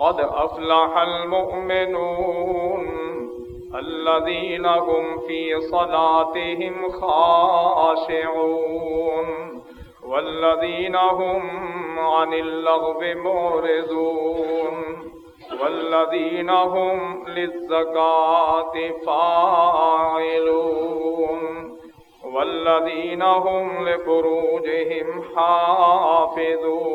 قد أفلح المؤمنون الذين هم في صلاتهم خاشعون والذين هم عن اللغب معرضون والذين هم للزكاة فاعلون والذين هم لفروجهم حافظون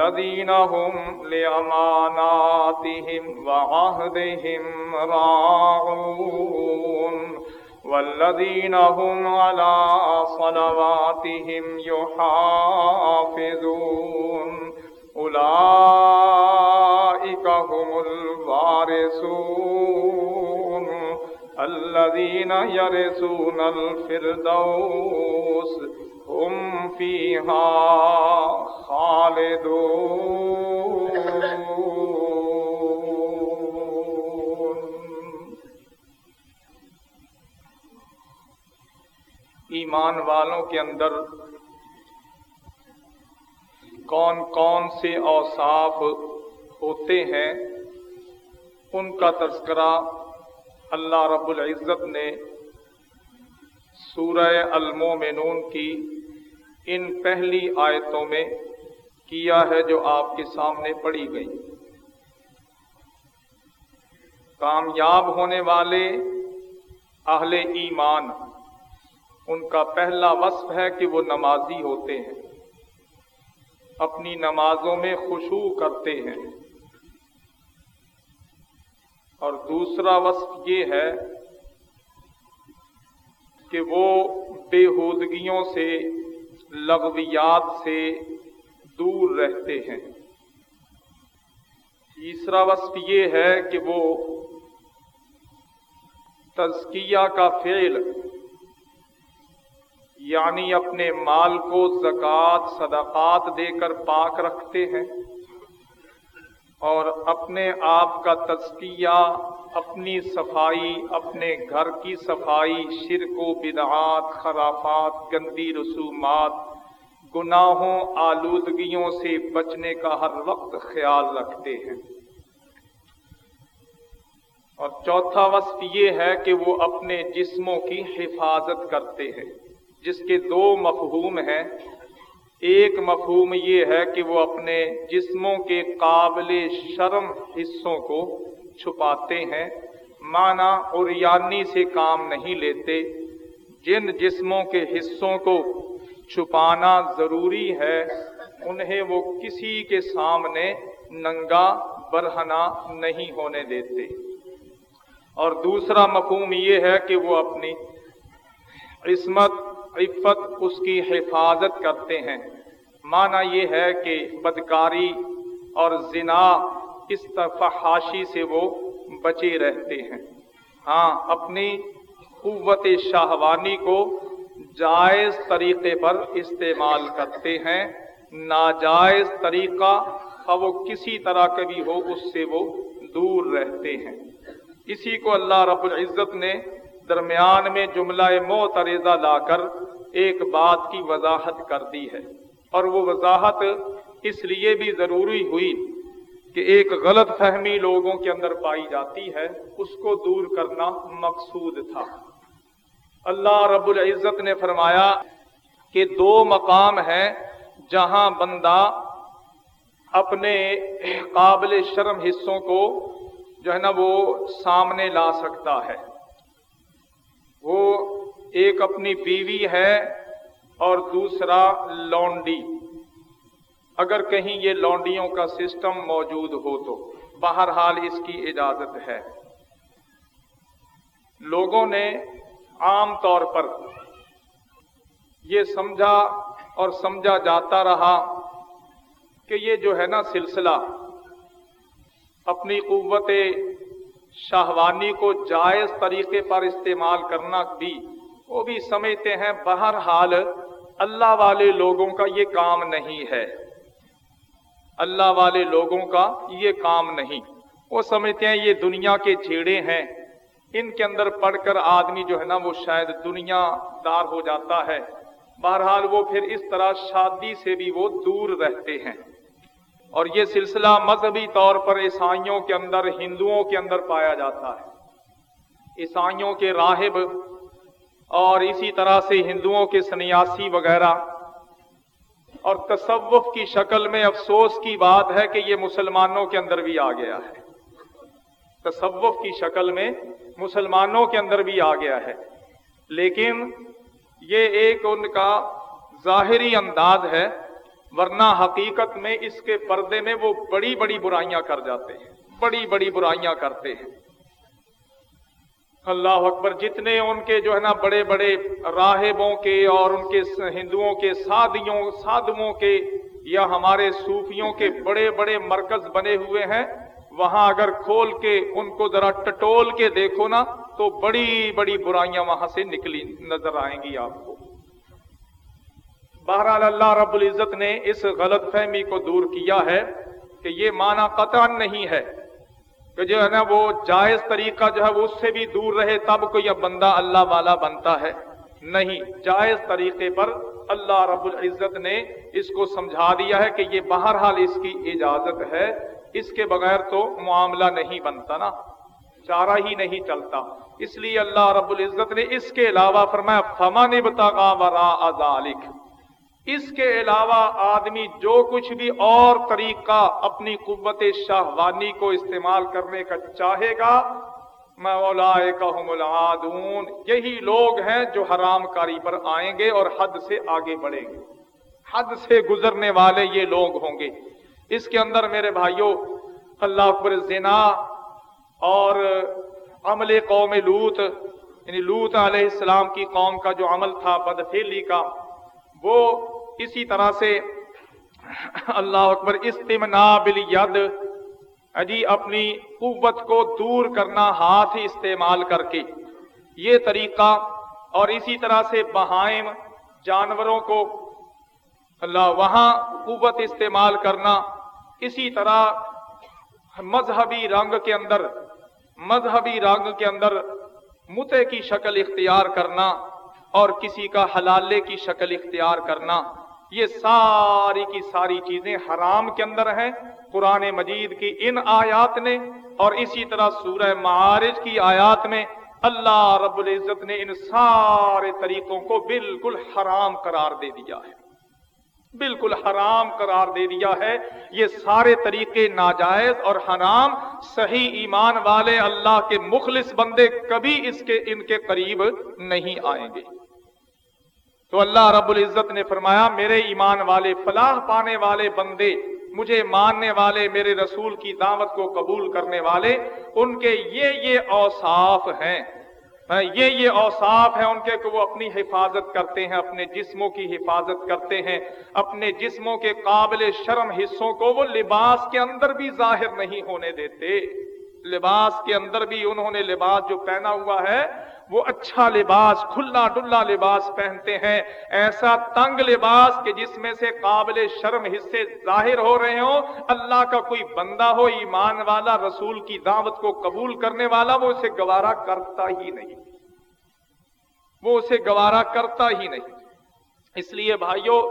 والذين هم لأماناتهم وعهدهم راعون والذين هم على صلواتهم يحافظون أولئك هم الوارثون الذين يرثون الفردوس هم فيها خالدون۔ ایمان والوں کے اندر کون کون سے اوصاف ہوتے ہیں، ان کا تذکرہ اللہ رب العزت نے سورہ المومنون کی ان پہلی آیتوں میں کیا ہے جو آپ کے سامنے پڑھی گئی۔ کامیاب ہونے والے اہل ایمان، ان کا پہلا وصف ہے کہ وہ نمازی ہوتے ہیں، اپنی نمازوں میں خوشو کرتے ہیں۔ اور دوسرا وصف یہ ہے کہ وہ بےحودگیوں سے لغویات سے دور رہتے ہیں۔ تیسرا وصف یہ ہے کہ وہ تزکیہ کا فعل یعنی اپنے مال کو زکوٰۃ، صدقات دے کر پاک رکھتے ہیں۔ اور اپنے آپ کا تزکیہ، اپنی صفائی، اپنے گھر کی صفائی، شرک و بدعات، خرافات، گندی رسومات، گناہوں، آلودگیوں سے بچنے کا ہر وقت خیال رکھتے ہیں۔ اور چوتھا وصف یہ ہے کہ وہ اپنے جسموں کی حفاظت کرتے ہیں، جس کے دو مفہوم ہیں۔ ایک مفہوم یہ ہے کہ وہ اپنے جسموں کے قابل شرم حصوں کو چھپاتے ہیں مانا اور یعنی سے کام نہیں لیتے۔ جن جسموں کے حصوں کو چھپانا ضروری ہے، انہیں وہ کسی کے سامنے ننگا برہنا نہیں ہونے دیتے۔ اور دوسرا مفہوم یہ ہے کہ وہ اپنی عصمت عفت اس کی حفاظت کرتے ہیں۔ معنی یہ ہے کہ بدکاری اور زنا اس تفحاشی سے وہ بچے رہتے ہیں۔ ہاں اپنی قوت شاہوانی کو جائز طریقے پر استعمال کرتے ہیں۔ ناجائز طریقہ وہ کسی طرح کا بھی ہو اس سے وہ دور رہتے ہیں۔ اسی کو اللہ رب العزت نے درمیان میں جملہ معترضہ لا کر ایک بات کی وضاحت کر دی ہے۔ اور وہ وضاحت اس لیے بھی ضروری ہوئی کہ ایک غلط فہمی لوگوں کے اندر پائی جاتی ہے، اس کو دور کرنا مقصود تھا۔ اللہ رب العزت نے فرمایا کہ دو مقام ہیں جہاں بندہ اپنے قابل شرم حصوں کو جو ہے نا وہ سامنے لا سکتا ہے۔ وہ ایک اپنی بیوی ہے اور دوسرا لونڈی۔ اگر کہیں یہ لونڈیوں کا سسٹم موجود ہو تو بہرحال اس کی اجازت ہے۔ لوگوں نے عام طور پر یہ سمجھا اور سمجھا جاتا رہا کہ یہ جو ہے نا سلسلہ، اپنی قوت شاہوانی کو جائز طریقے پر استعمال کرنا بھی۔ وہ بھی سمجھتے ہیں، بہرحال اللہ والے لوگوں کا یہ کام نہیں ہے۔ اللہ والے لوگوں کا یہ کام نہیں۔ وہ سمجھتے ہیں، یہ دنیا کے چھیڑے ہیں۔ ان کے اندر پڑھ کر آدمی جو ہے نا، وہ شاید دنیا دار ہو جاتا ہے۔ بہرحال وہ پھر اس طرح شادی سے بھی وہ دور رہتے ہیں۔ اور یہ سلسلہ مذہبی طور پر عیسائیوں کے اندر، ہندوؤں کے اندر پایا جاتا ہے۔ عیسائیوں کے راہب اور اسی طرح سے ہندوؤں کے سنیاسی وغیرہ۔ اور تصوف کی شکل میں افسوس کی بات ہے کہ یہ مسلمانوں کے اندر بھی آ گیا ہے۔ تصوف کی شکل میں مسلمانوں کے اندر بھی آ گیا ہے۔ لیکن یہ ایک ان کا ظاہری انداز ہے۔ ورنہ حقیقت میں اس کے پردے میں وہ بڑی بڑی برائیاں کر جاتے ہیں، بڑی بڑی برائیاں کرتے ہیں۔ اللہ اکبر، جتنے ان کے جو ہے نا بڑے بڑے راہبوں کے اور ان کے ہندوؤں کے سادیوں سادموں کے یا ہمارے صوفیوں کے بڑے بڑے مرکز بنے ہوئے ہیں، وہاں اگر کھول کے ان کو ذرا ٹٹول کے دیکھو نا، تو بڑی بڑی برائیاں وہاں سے نکلی نظر آئیں گی آپ کو۔ بہرحال اللہ رب العزت نے اس غلط فہمی کو دور کیا ہے کہ یہ معنی قطع نہیں ہے کہ جو ہے نا وہ جائز طریقہ جو ہے وہ اس سے بھی دور رہے تب کوئی بندہ اللہ والا بنتا ہے۔ نہیں، جائز طریقے پر اللہ رب العزت نے اس کو سمجھا دیا ہے کہ یہ بہرحال اس کی اجازت ہے۔ اس کے بغیر تو معاملہ نہیں بنتا نا، چارہ ہی نہیں چلتا۔ اس لیے اللہ رب العزت نے اس کے علاوہ فرمایا فما ذالک اس کے علاوہ آدمی جو کچھ بھی اور طریقہ اپنی قوت شاہوانی کو استعمال کرنے کا چاہے گا میں العادون۔ یہی لوگ ہیں جو حرام کاری پر آئیں گے اور حد سے آگے بڑھیں گے۔ حد سے گزرنے والے یہ لوگ ہوں گے۔ اس کے اندر میرے بھائیوں اللہ اکبر زنا اور عمل قوم لوت یعنی لوت علیہ السلام کی قوم کا جو عمل تھا بدفیلی کا وہ اسی طرح سے اللہ اکبر استمنا ید اجی اپنی قوت کو دور کرنا ہاتھ استعمال کر کے۔ یہ طریقہ اور اسی طرح سے بہائم جانوروں کو اللہ وہاں قوت استعمال کرنا، اسی طرح مذہبی رنگ کے اندر، مذہبی رنگ کے اندر متے کی شکل اختیار کرنا۔ اور کسی کا حلالے کی شکل اختیار کرنا، یہ ساری کی ساری چیزیں حرام کے اندر ہیں۔ قرآن مجید کی ان آیات نے اور اسی طرح سورہ معارج کی آیات میں اللہ رب العزت نے ان سارے طریقوں کو بالکل حرام قرار دے دیا ہے۔ بالکل حرام قرار دے دیا ہے۔ یہ سارے طریقے ناجائز اور حرام۔ صحیح ایمان والے اللہ کے مخلص بندے کبھی اس کے، ان کے قریب نہیں آئیں گے۔ تو اللہ رب العزت نے فرمایا، میرے ایمان والے، فلاح پانے والے بندے، مجھے ماننے والے، میرے رسول کی دعوت کو قبول کرنے والے، ان کے یہ یہ اوصاف ہیں۔ یہ یہ اوصاف ہیں ان کے کہ وہ اپنی حفاظت کرتے ہیں، اپنے جسموں کی حفاظت کرتے ہیں، اپنے جسموں کے قابل شرم حصوں کو وہ لباس کے اندر بھی ظاہر نہیں ہونے دیتے۔ لباس کے اندر بھی انہوں نے لباس جو پہنا ہوا ہے، وہ اچھا لباس، کھلا ڈلا لباس پہنتے ہیں۔ ایسا تنگ لباس کہ جس میں سے قابل شرم حصے ظاہر ہو رہے ہوں۔ اللہ کا کوئی بندہ ہو، ایمان والا، رسول کی دعوت کو قبول کرنے والا، وہ اسے گوارا کرتا ہی نہیں۔ وہ اسے گوارا کرتا ہی نہیں۔ اس لیے بھائیوں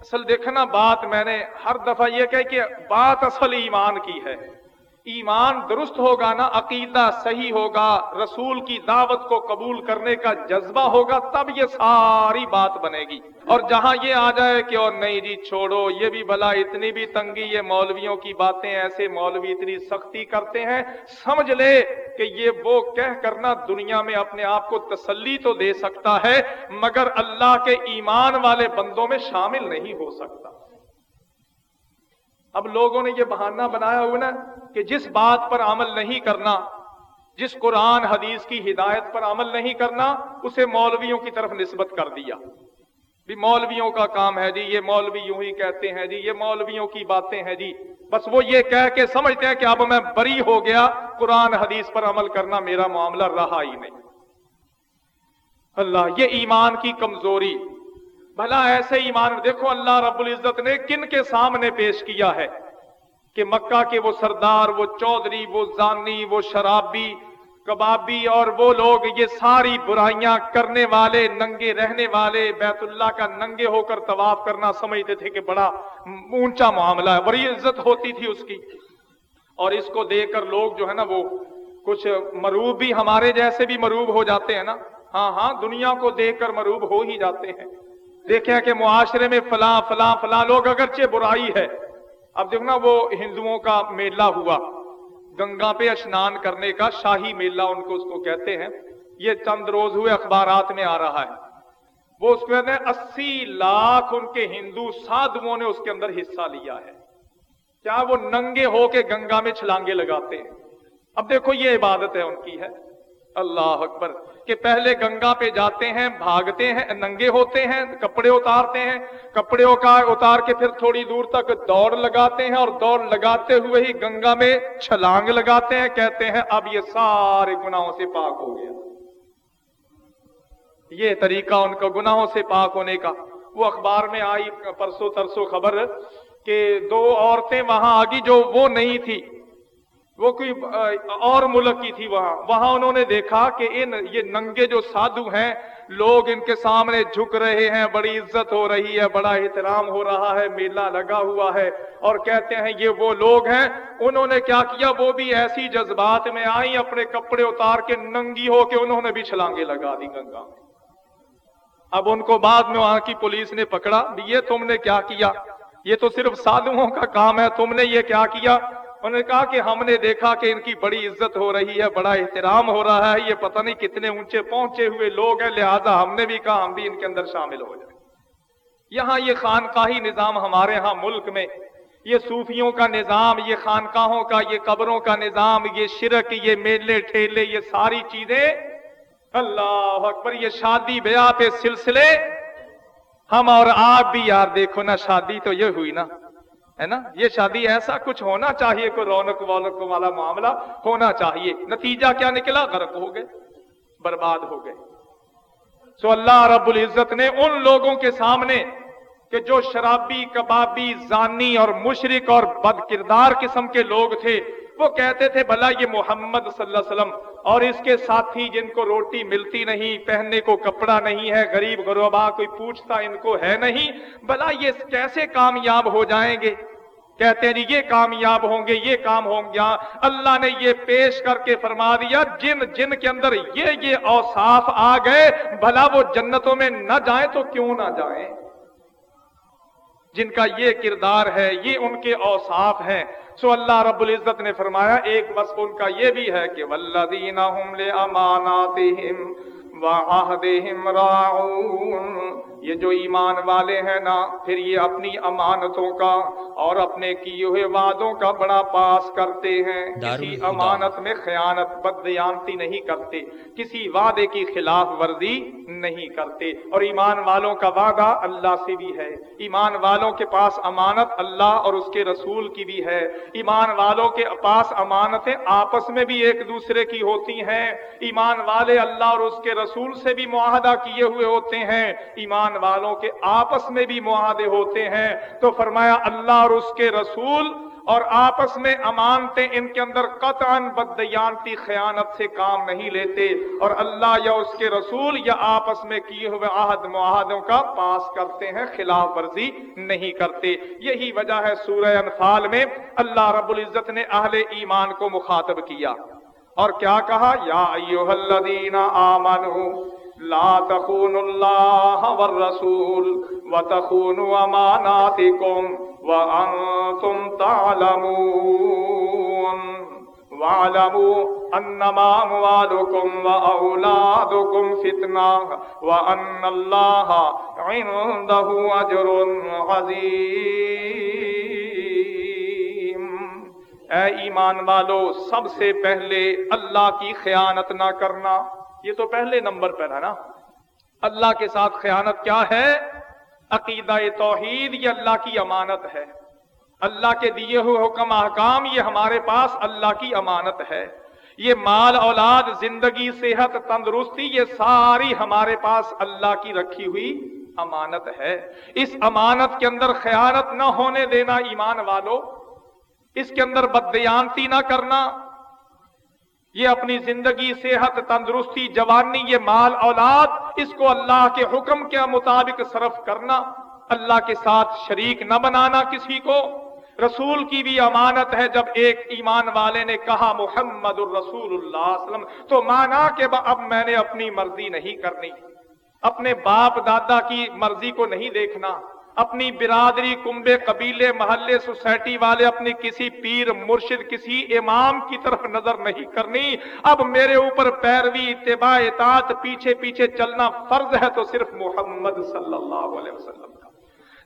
اصل دیکھنا بات میں نے ہر دفعہ یہ کہ کہ بات اصل ایمان کی ہے۔ ایمان درست ہوگا نا عقیدہ صحیح ہوگا، رسول کی دعوت کو قبول کرنے کا جذبہ ہوگا، تب یہ ساری بات بنے گی۔ اور جہاں یہ آ جائے کہ اور نہیں جی چھوڑو، یہ بھی بلا اتنی بھی تنگی، یہ مولویوں کی باتیں ایسے مولوی اتنی سختی کرتے ہیں۔ سمجھ لے کہ یہ وہ کہہ کرنا دنیا میں اپنے آپ کو تسلی تو دے سکتا ہے، مگر اللہ کے ایمان والے بندوں میں شامل نہیں ہو سکتا۔ اب لوگوں نے یہ بہانہ بنایا ہوا نا کہ جس بات پر عمل نہیں کرنا، جس قرآن حدیث کی ہدایت پر عمل نہیں کرنا، اسے مولویوں کی طرف نسبت کر دیا۔ بھی مولویوں کا کام ہے جی یہ مولوی یوں ہی کہتے ہیں جی یہ مولویوں کی باتیں ہیں جی۔ بس وہ یہ کہہ کے سمجھتے ہیں کہ اب میں بری ہو گیا، قرآن حدیث پر عمل کرنا میرا معاملہ رہا ہی نہیں۔ اللہ، یہ ایمان کی کمزوری۔ بھلا ایسے ایمان، دیکھو اللہ رب العزت نے کن کے سامنے پیش کیا ہے؟ کہ مکہ کے وہ سردار، وہ چودھری، وہ زانی، وہ شرابی، کبابی اور وہ لوگ یہ ساری برائیاں کرنے والے، ننگے رہنے والے، بیت اللہ کا ننگے ہو کر طواف کرنا سمجھتے تھے کہ بڑا اونچا معاملہ ہے، بڑی عزت ہوتی تھی اس کی۔ اور اس کو دیکھ کر لوگ جو ہے نا وہ کچھ مروب بھی ہمارے جیسے بھی مروب ہو جاتے ہیں نا۔ ہاں ہاں دنیا کو دیکھ کر مروب ہو ہی جاتے ہیں۔ دیکھیں کہ معاشرے میں فلاں فلاں فلاں لوگ اگرچہ برائی ہے اب دیکھنا وہ ہندوؤں کا میلہ ہوا۔ گنگا پہ اشنان کرنے کا شاہی میلہ ان کو اس کو کہتے ہیں۔ یہ چند روز ہوئے اخبارات میں آ رہا ہے۔ وہ اس کو کہتے ہیں، اسی لاکھ ان کے ہندو سادھوؤں نے اس کے اندر حصہ لیا ہے۔ کیا وہ ننگے ہو کے گنگا میں چھلانگے لگاتے ہیں؟ اب دیکھو یہ عبادت ہے ان کی ہے۔ اللہ اکبر، کہ پہلے گنگا پہ جاتے ہیں، بھاگتے ہیں، ننگے ہوتے ہیں، کپڑے اتارتے ہیں، کپڑے اتار کے پھر تھوڑی دور تک دوڑ لگاتے ہیں اور دوڑ لگاتے ہوئے ہی گنگا میں چھلانگ لگاتے ہیں، کہتے ہیں اب یہ سارے گناہوں سے پاک ہو گیا۔ یہ طریقہ ان کا گناہوں سے پاک ہونے کا۔ وہ اخبار میں آئی پرسوں ترسوں خبر کہ دو عورتیں وہاں آگی جو وہ نہیں تھی۔ وہ کوئی اور ملک کی تھی وہاں۔ وہاں انہوں نے دیکھا کہ ان یہ ننگے جو سادھو ہیں، لوگ ان کے سامنے جھک رہے ہیں، بڑی عزت ہو رہی ہے، بڑا احترام ہو رہا ہے، میلہ لگا ہوا ہے۔ اور کہتے ہیں، یہ وہ لوگ ہیں۔ انہوں نے کیا کیا؟ وہ بھی ایسی جذبات میں آئی اپنے کپڑے اتار کے ننگی ہو کے انہوں نے بھی چھلانگے لگا دی گنگا۔ میں اب ان کو بعد میں وہاں کی پولیس نے پکڑا۔ یہ تم نے کیا کیا؟ یہ تو صرف سادھوؤں کا کام ہے، تم نے یہ کیا کیا؟ انہوں نے کہا کہ ہم نے دیکھا کہ ان کی بڑی عزت ہو رہی ہے، بڑا احترام ہو رہا ہے۔ یہ پتہ نہیں کتنے اونچے پہنچے ہوئے لوگ ہیں، لہذا ہم نے بھی کہا ہم بھی ان کے اندر شامل ہو جائیں۔ یہاں یہ خانقاہی نظام ہمارے ہاں ملک میں، یہ صوفیوں کا نظام، یہ خانقاہوں کا، یہ قبروں کا نظام، یہ شرک، یہ میلے، ٹھیلے، یہ ساری چیزیں۔ اللہ اکبر، یہ شادی بیاہ پہ سلسلے۔ ہم اور آپ بھی یار دیکھو نا شادی تو یہ ہوئی نا۔ ہے نا؟ یہ شادی ایسا کچھ ہونا چاہیے کوئی رونق وونق والا معاملہ ہونا چاہیے۔ نتیجہ کیا نکلا؟ غرق ہو گئے، برباد ہو گئے۔ سو اللہ رب العزت نے ان لوگوں کے سامنے کہ جو شرابی، کبابی، زانی اور مشرق اور بد کردار قسم کے لوگ تھے وہ کہتے تھے، بھلا یہ محمد صلی اللہ علیہ وسلم اور اس کے ساتھی جن کو روٹی ملتی نہیں، پہننے کو کپڑا نہیں ہے، غریب غربا کوئی پوچھتا ان کو ہے نہیں، بھلا یہ کیسے کامیاب ہو جائیں گے؟ کہتے ہیں جی یہ کامیاب ہوں گے، یہ کام ہوں گے اللہ نے یہ پیش کر کے فرما دیا، جن جن کے اندر یہ یہ اوصاف آ گئے، بھلا وہ جنتوں میں نہ جائیں تو کیوں نہ جائیں؟ جن کا یہ کردار ہے، یہ ان کے اوصاف ہیں۔ سو اللہ رب العزت نے فرمایا، ایک وصف ان کا یہ بھی ہے کہ ولدین لاماناتہم وعہدہم راعون یہ جو ایمان والے ہیں نا پھر یہ اپنی امانتوں کا اور اپنے کیے ہوئے وعدوں کا بڑا پاس کرتے ہیں۔ کسی امانت میں خیانت بدیانتی نہیں کرتے۔ کسی وعدے کی خلاف ورزی نہیں کرتے۔ اور ایمان والوں کا وعدہ اللہ سے بھی ہے۔ ایمان والوں کے پاس امانت اللہ اور اس کے رسول کی بھی ہے۔ ایمان والوں کے پاس امانتیں آپس میں بھی ایک دوسرے کی ہوتی ہیں۔ ایمان والے اللہ اور اس کے رسول سے بھی معاہدہ کیے ہوئے ہوتے ہیں۔ ایمان ایمان والوں کے آپس میں بھی معاہدے ہوتے ہیں۔ تو فرمایا، اللہ اور اس کے رسول اور آپس میں امانتے ان کے اندر قطعا بدیانتی خیانت سے کام نہیں لیتے اور اللہ یا اس کے رسول یا آپس میں کیے ہوئے عہد معاہدوں کا پاس کرتے ہیں، خلاف ورزی نہیں کرتے۔ یہی وجہ ہے سورہ انفال میں اللہ رب العزت نے اہل ایمان کو مخاطب کیا اور کیا کہا؟ یا ایوہ الذین آمنوا لا تخونوا الله والرسول وتخونوا اماناتكم وانتم تعلمون. واعلموا انما اموالكم واولادكم فتنه وان الله عنده اجر عظيم. اے ایمان والو، سب سے پہلے اللہ کی خیانت نہ کرنا یہ تو پہلے نمبر پر ہے نا۔ اللہ کے ساتھ خیانت کیا ہے؟ عقیدہ توحید یہ اللہ کی امانت ہے۔ اللہ کے دیے ہوئے حکم احکام یہ ہمارے پاس اللہ کی امانت ہے۔ یہ مال، اولاد، زندگی، صحت، تندرستی، یہ ساری ہمارے پاس اللہ کی رکھی ہوئی امانت ہے۔ اس امانت کے اندر خیانت نہ ہونے دینا ایمان والو۔ اس کے اندر بدیانتی نہ کرنا۔ یہ اپنی زندگی، صحت، تندرستی، جوانی، یہ مال، اولاد، اس کو اللہ کے حکم کے مطابق صرف کرنا، اللہ کے ساتھ شریک نہ بنانا کسی کو۔ رسول کی بھی امانت ہے جب ایک ایمان والے نے کہا، محمد الرسول اللہ وسلم. تو مانا کہ اب میں نے اپنی مرضی نہیں کرنی۔ اپنے باپ دادا کی مرضی کو نہیں دیکھنا۔ اپنی برادری، کنبے، قبیلے، محلے، سوسائٹی والے اپنے کسی پیر، مرشد، کسی امام کی طرف نظر نہیں کرنی۔ اب میرے اوپر پیروی، اتباع، اطاعت، پیچھے پیچھے چلنا فرض ہے تو صرف محمد صلی اللہ علیہ وسلم۔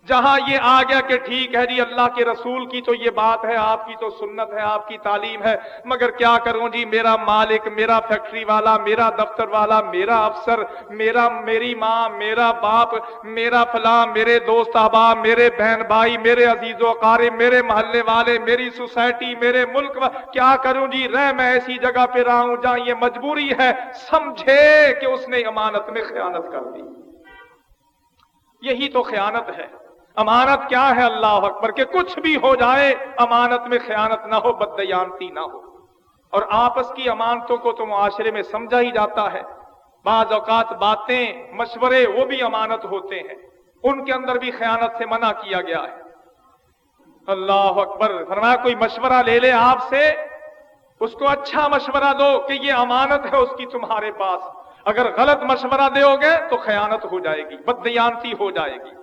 جہاں یہ آ گیا کہ ٹھیک ہے جی اللہ کے رسول کی تو یہ بات ہے، آپ کی تو سنت ہے، آپ کی تعلیم ہے، مگر کیا کروں جی؟ میرا مالک، میرا فیکٹری والا، میرا دفتر والا، میرا افسر، میرا، میری ماں، میرا باپ، میرا فلاں، میرے دوست احباب، میرے بہن بھائی، میرے عزیز و قارب میرے محلے والے، میری سوسائٹی، میرے ملک کیا کروں جی؟ رہ میں ایسی جگہ پہ رہا ہوں جہاں یہ مجبوری ہے، سمجھے کہ اس نے امانت میں خیانت کر دی۔ یہی تو خیانت ہے۔ امانت کیا ہے اللہ اکبر کہ کچھ بھی ہو جائے، امانت میں خیانت نہ ہو بدیانتی نہ ہو۔ اور آپس کی امانتوں کو تو معاشرے میں سمجھا ہی جاتا ہے۔ بعض اوقات باتیں، مشورے، وہ بھی امانت ہوتے ہیں۔ ان کے اندر بھی خیانت سے منع کیا گیا ہے۔ اللہ اکبر، فرمایا کوئی مشورہ لے لے آپ سے، اس کو اچھا مشورہ دو کہ یہ امانت ہے اس کی تمہارے پاس۔ اگر غلط مشورہ دو گے تو خیانت ہو جائے گی بدیانتی ہو جائے گی۔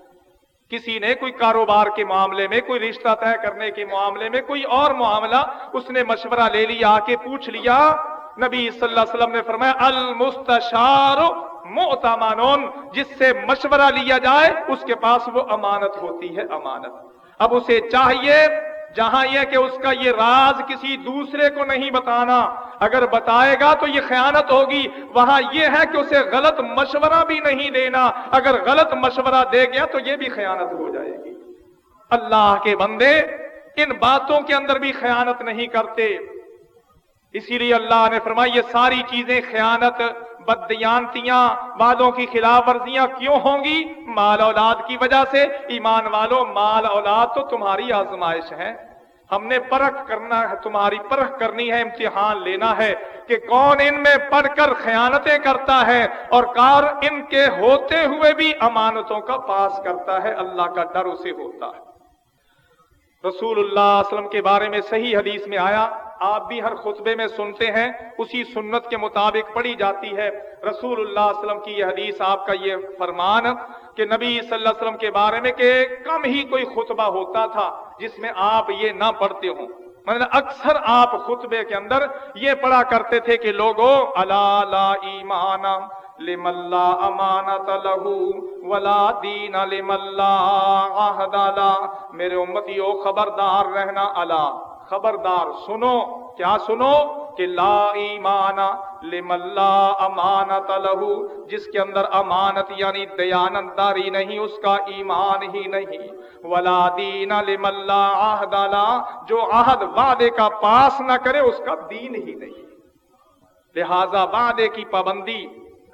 کسی نے کوئی کاروبار کے معاملے میں، کوئی رشتہ طے کرنے کے معاملے میں، کوئی اور معاملہ اس نے مشورہ لے لیا، آ کے پوچھ لیا۔ نبی صلی اللہ علیہ وسلم نے فرمایا، المستشار معتمانون جس سے مشورہ لیا جائے، اس کے پاس وہ امانت ہوتی ہے، امانت۔ اب اسے چاہیے جہاں یہ کہ اس کا یہ راز کسی دوسرے کو نہیں بتانا۔ اگر بتائے گا تو یہ خیانت ہوگی۔ وہاں یہ ہے کہ اسے غلط مشورہ بھی نہیں دینا۔ اگر غلط مشورہ دے گیا تو یہ بھی خیانت ہو جائے گی۔ اللہ کے بندے ان باتوں کے اندر بھی خیانت نہیں کرتے۔ اسی لیے اللہ نے فرمایا، یہ ساری چیزیں خیانت بدیانتیاں والوں کی خلاف ورزیاں کیوں ہوں گی؟ مال اولاد کی وجہ سے۔ ایمان والوں مال اولاد تو تمہاری آزمائش ہے۔ ہم نے پرکھ کرنا ہے، تمہاری پرکھ کرنی ہے، امتحان لینا ہے کہ کون ان میں پڑھ کر خیانتیں کرتا ہے اور کار ان کے ہوتے ہوئے بھی امانتوں کا پاس کرتا ہے۔ اللہ کا ڈر اسے ہوتا ہے۔ رسول اللہ علیہ وسلم کے بارے میں صحیح حدیث میں آیا آپ بھی ہر خطبے میں سنتے ہیں، اسی سنت کے مطابق پڑھی جاتی ہے۔ رسول اللہ علیہ وسلم کی یہ حدیث، آپ کا یہ فرمان کہ نبی صلی اللہ علیہ وسلم کے بارے میں کہ کم ہی کوئی خطبہ ہوتا تھا جس میں آپ یہ نہ پڑھتے ہوں۔ مطلب اکثر آپ خطبے کے اندر یہ پڑھا کرتے تھے کہ لوگوں اللہ لا ایمان لم اللہ امانت لہو ولا دین لم اللہ عہد میرے امتیو خبردار رہنا اللہ خبردار سنو، کیا سنو؟ کہ لا ایمان لم امانت لہو جس کے اندر امانت یعنی دیانت داری نہیں، اس کا ایمان ہی نہیں۔ ولا دین لم اللہ عہد جو عہد وعدے کا پاس نہ کرے، اس کا دین ہی نہیں۔ لہذا وعدے کی پابندی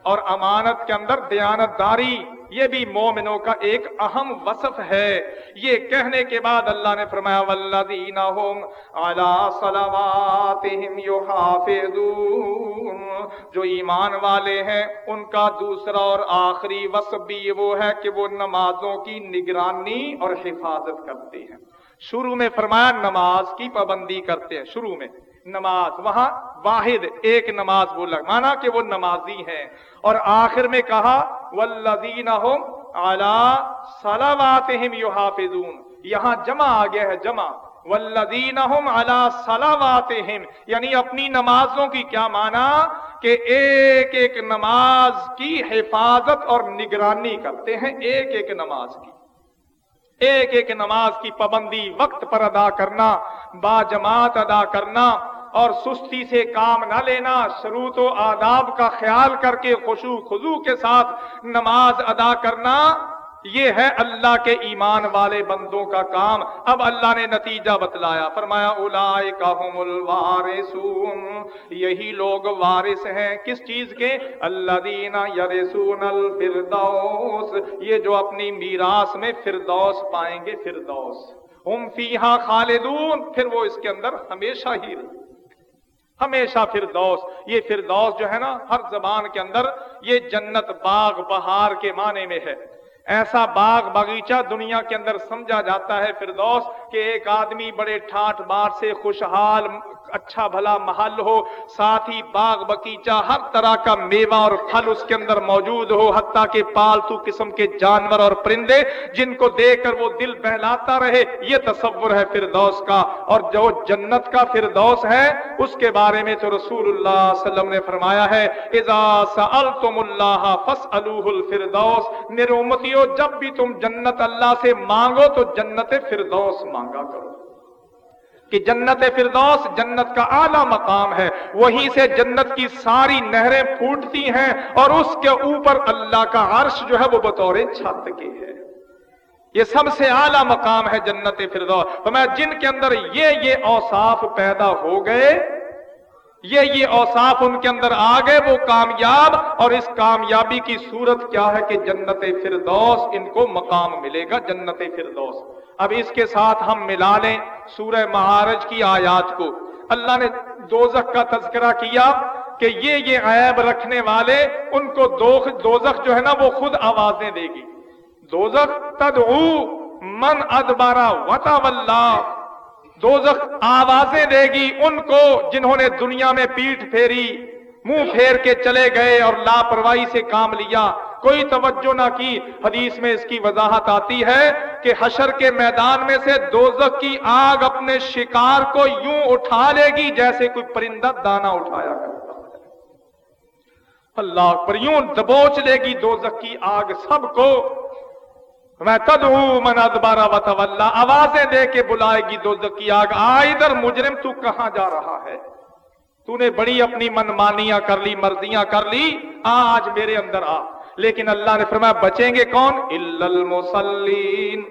اور امانت کے اندر دیانت داری یہ بھی مومنوں کا ایک اہم وصف ہے۔ یہ کہنے کے بعد اللہ نے فرمایا والذین هم علی صلواتهم یحافظون جو ایمان والے ہیں، ان کا دوسرا اور آخری وصف بھی وہ ہے کہ وہ نمازوں کی نگرانی اور حفاظت کرتے ہیں۔ شروع میں فرمایا، نماز کی پابندی کرتے ہیں، شروع میں۔ نماز، وہاں واحد ایک نماز بولا مانا کہ وہ نمازی ہیں۔ اور آخر میں کہا والذین هم علی صلواتهم یحافظون یہاں جمع آ گیا ہے، جمع۔ والذین هم علی صلواتهم یعنی اپنی نمازوں کی کیا مانا؟ کہ ایک ایک نماز کی حفاظت اور نگرانی کرتے ہیں، ایک ایک نماز کی۔ ایک ایک نماز کی پابندی وقت پر ادا کرنا، با جماعت ادا کرنا اور سستی سے کام نہ لینا، شروط و آداب کا خیال کر کے خوشو خزو کے ساتھ نماز ادا کرنا یہ ہے اللہ کے ایمان والے بندوں کا کام۔ اب اللہ نے نتیجہ بتلایا، فرمایا الوارثون۔ یہی لوگ وارث ہیں۔ کس چیز کے؟ اللہ دینا یرسون الفردوس۔ یہ جو اپنی میراث میں فردوس پائیں گے، فردوس۔ ہم فیہا خالدون۔ پھر وہ اس کے اندر ہمیشہ ہی رہے۔ ہمیشہ فردوس۔ یہ فردوس جو ہے نا، ہر زبان کے اندر یہ جنت باغ بہار کے معنی میں ہے۔ ایسا باغ باغیچہ دنیا کے اندر سمجھا جاتا ہے، فردوس، کہ ایک آدمی بڑے ٹھاٹ بار سے خوشحال اچھا بھلا محل ہو، ساتھ ہی باغ بگیچہ ہر طرح کا میوہ اور پھل اس کے اندر موجود ہو، حتیٰ کہ پالتو قسم کے جانور اور پرندے جن کو دیکھ کر وہ دل بہلاتا رہے، یہ تصور ہے فردوس کا۔ اور جو جنت کا فردوس ہے، اس کے بارے میں تو رسول اللہ صلی اللہ علیہ وسلم نے فرمایا ہے، اذا سألتم اللہ فاسألوه الفردوس میرے امتیو، جب بھی تم جنت اللہ سے مانگو تو جنت فردوس مانگا کرو۔ کہ جنت فردوس جنت کا اعلیٰ مقام ہے۔ وہیں سے جنت کی ساری نہریں پھوٹتی ہیں اور اس کے اوپر اللہ کا عرش جو ہے وہ بطور چھت کے ہے۔ یہ سب سے اعلیٰ مقام ہے جنت فردوس۔ تو میں جن کے اندر یہ یہ اوصاف پیدا ہو گئے، یہ یہ اوصاف ان کے اندر آ گئے، وہ کامیاب۔ اور اس کامیابی کی صورت کیا ہے کہ جنت فردوس ان کو مقام ملے گا، جنت فردوس۔ اب اس کے ساتھ ہم ملا لیں سورہ مہارج کی آیات کو۔ اللہ نے دوزخ کا تذکرہ کیا کہ یہ یہ عیب رکھنے والے، ان کو دوزخ جو ہے نا وہ خود آوازیں دے گی۔ دوزخ تدعو من ادبارا وطا واللہ دوزخ آوازیں دے گی ان کو جنہوں نے دنیا میں پیٹ پھیری، منہ پھیر کے چلے گئے اور لاپرواہی سے کام لیا۔ کوئی توجہ نہ کی۔ حدیث میں اس کی وضاحت آتی ہے کہ حشر کے میدان میں سے دوزخ کی آگ اپنے شکار کو یوں اٹھا لے گی جیسے کوئی پرندہ دانا اٹھایا کرتا اللہ پر یوں دبوچ لے گی دوزخ کی آگ سب کو۔ میں تد ہوں من ادبارہ وطولہ آوازیں دے کے بلائے گی دوزخ کی آگ۔ آ ادھر مجرم، تو کہاں جا رہا ہے؟ تو نے بڑی اپنی منمانیاں کر لی، مرضیاں کر لی۔ آج میرے اندر آ۔ لیکن اللہ نے فرمایا، بچیں گے کون؟ المسلین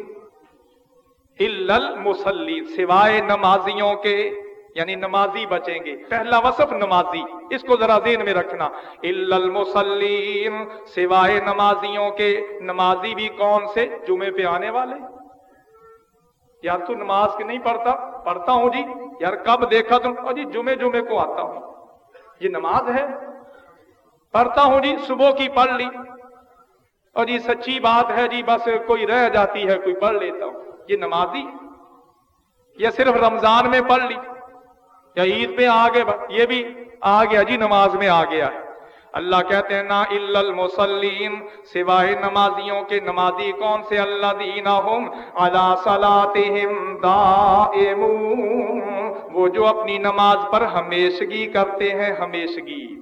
المسلین سوائے نمازیوں کے یعنی نمازی بچیں گے۔ پہلا وصف نمازی، اس کو ذرا ذہن میں رکھنا۔ المسلیم سوائے نمازیوں کے، نمازی بھی کون سے؟ جمعے پہ آنے والے۔ یار تو نماز کے نہیں پڑھتا پڑھتا ہوں جی۔ یار کب دیکھا تم؟ جی جمعے جمعے کو آتا ہوں۔ یہ نماز ہے۔ پڑھتا ہوں جی صبح کی پڑھ لی۔ اور جی سچی بات ہے جی بس کوئی رہ جاتی ہے، کوئی پڑھ لیتا ہوں۔ یہ نمازی یا صرف رمضان میں پڑھ لی۔ یا عید پہ آگے یہ بھی آ گیا جی نماز میں آ گیا ہے۔ اللہ کہتے ہیں، نا المسلیم سوائے نمازیوں کے نمازی کون سے؟ اللہ دینا ہوں اللہ صلاتہم دائمون۔ وہ جو اپنی نماز پر ہمیشگی کرتے ہیں، ہمیشگی۔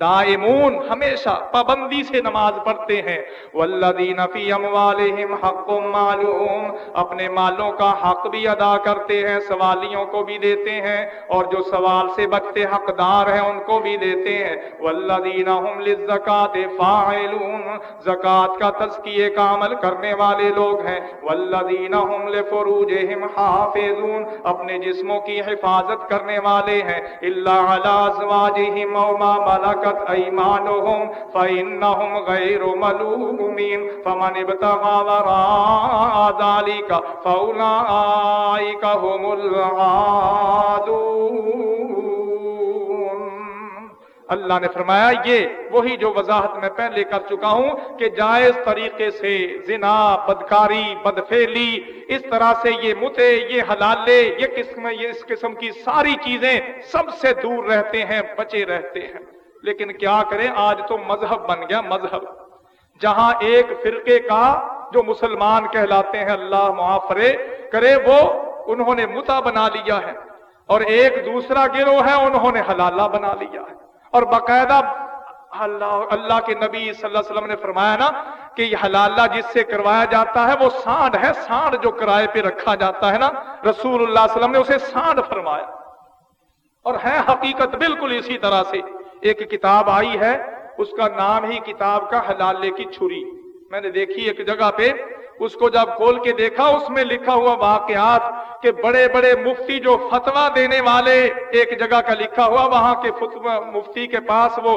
دائمون ہمیشہ پابندی سے نماز پڑھتے ہیں۔ والذین فی اموالہم حق معلوم اپنے مالوں کا حق بھی ادا کرتے ہیں، سوالیوں کو بھی دیتے ہیں اور جو سوال سے بچتے حقدار ہیں ان کو بھی دیتے ہیں۔ والذین هم للزکات فاعلون زکات کا تزکیے کا عمل کرنے والے لوگ ہیں۔ والذین هم لفروجہم حافظون اپنے جسموں کی حفاظت کرنے والے ہیں۔ الا علی ازواجہم او ما ملک ملكت ايمانهم فانهم غير ملومين فمن ابتغى وراء ذلك فاولئك هم العادون اللہ نے فرمایا، یہ وہی جو وضاحت میں پہلے کر چکا ہوں کہ جائز طریقے سے زنا، بدکاری بدفیلی اس طرح سے یہ متے، یہ حلالے، یہ قسم، یہ اس قسم کی ساری چیزیں سب سے دور رہتے ہیں، بچے رہتے ہیں۔ لیکن کیا کریں، آج تو مذہب بن گیا مذہب۔ جہاں ایک فرقے کا جو مسلمان کہلاتے ہیں، اللہ معافرے کرے وہ انہوں نے متا بنا لیا ہے اور ایک دوسرا گروہ ہے، انہوں نے حلالہ بنا لیا ہے۔ اور باقاعدہ اللہ اللہ کے نبی صلی اللہ علیہ وسلم نے فرمایا نا کہ یہ حلالہ جس سے کروایا جاتا ہے، وہ سانڈ ہے۔ سانڈ جو کرائے پہ رکھا جاتا ہے نا، رسول اللہ علیہ وسلم نے اسے سانڈ فرمایا۔ اور ہے حقیقت بالکل اسی طرح سے۔ ایک کتاب آئی ہے، اس کا نام ہی کتاب کا حلالے کی چھری۔ میں نے دیکھی ایک جگہ پہ، اس کو جب کھول کے دیکھا، اس میں لکھا ہوا واقعات کہ بڑے بڑے مفتی جو فتوا دینے والے ایک جگہ کا لکھا ہوا، وہاں کے مفتی کے پاس وہ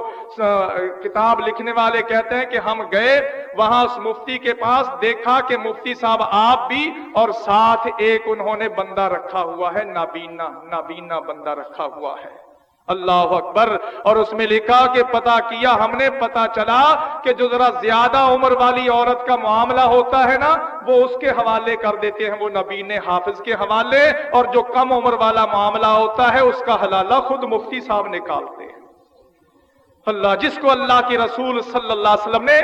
کتاب لکھنے والے کہتے ہیں کہ ہم گئے، وہاں اس مفتی کے پاس دیکھا کہ مفتی صاحب آپ بھی اور ساتھ ایک انہوں نے بندہ رکھا ہوا ہے، نابینا نابینا بندہ رکھا ہوا ہے۔ اللہ اکبر اور اس میں لکھا کہ پتا کیا، ہم نے پتا چلا کہ جو ذرا زیادہ عمر والی عورت کا معاملہ ہوتا ہے نا، وہ اس کے حوالے کر دیتے ہیں، وہ نبین حافظ کے حوالے اور جو کم عمر والا معاملہ ہوتا ہے، اس کا حلالہ خود مفتی صاحب نکالتے ہیں۔ اللہ، جس کو اللہ کے رسول صلی اللہ علیہ وسلم نے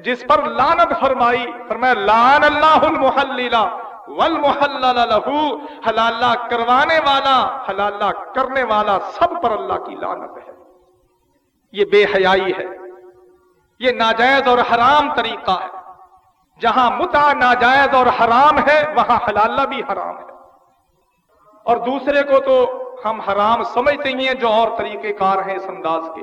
جس پر لانت فرمائی، فرمایا لان اللہ المحللہ لہو حلالہ کروانے والا، حلالہ کرنے والا سب پر اللہ کی لانت ہے۔ یہ بے حیائی ہے۔ یہ ناجائز اور حرام طریقہ ہے۔ جہاں متا ناجائز اور حرام ہے، وہاں حلالہ بھی حرام ہے۔ اور دوسرے کو تو ہم حرام سمجھتے ہی ہیں، جو اور طریقے کار ہیں اس انداز کے۔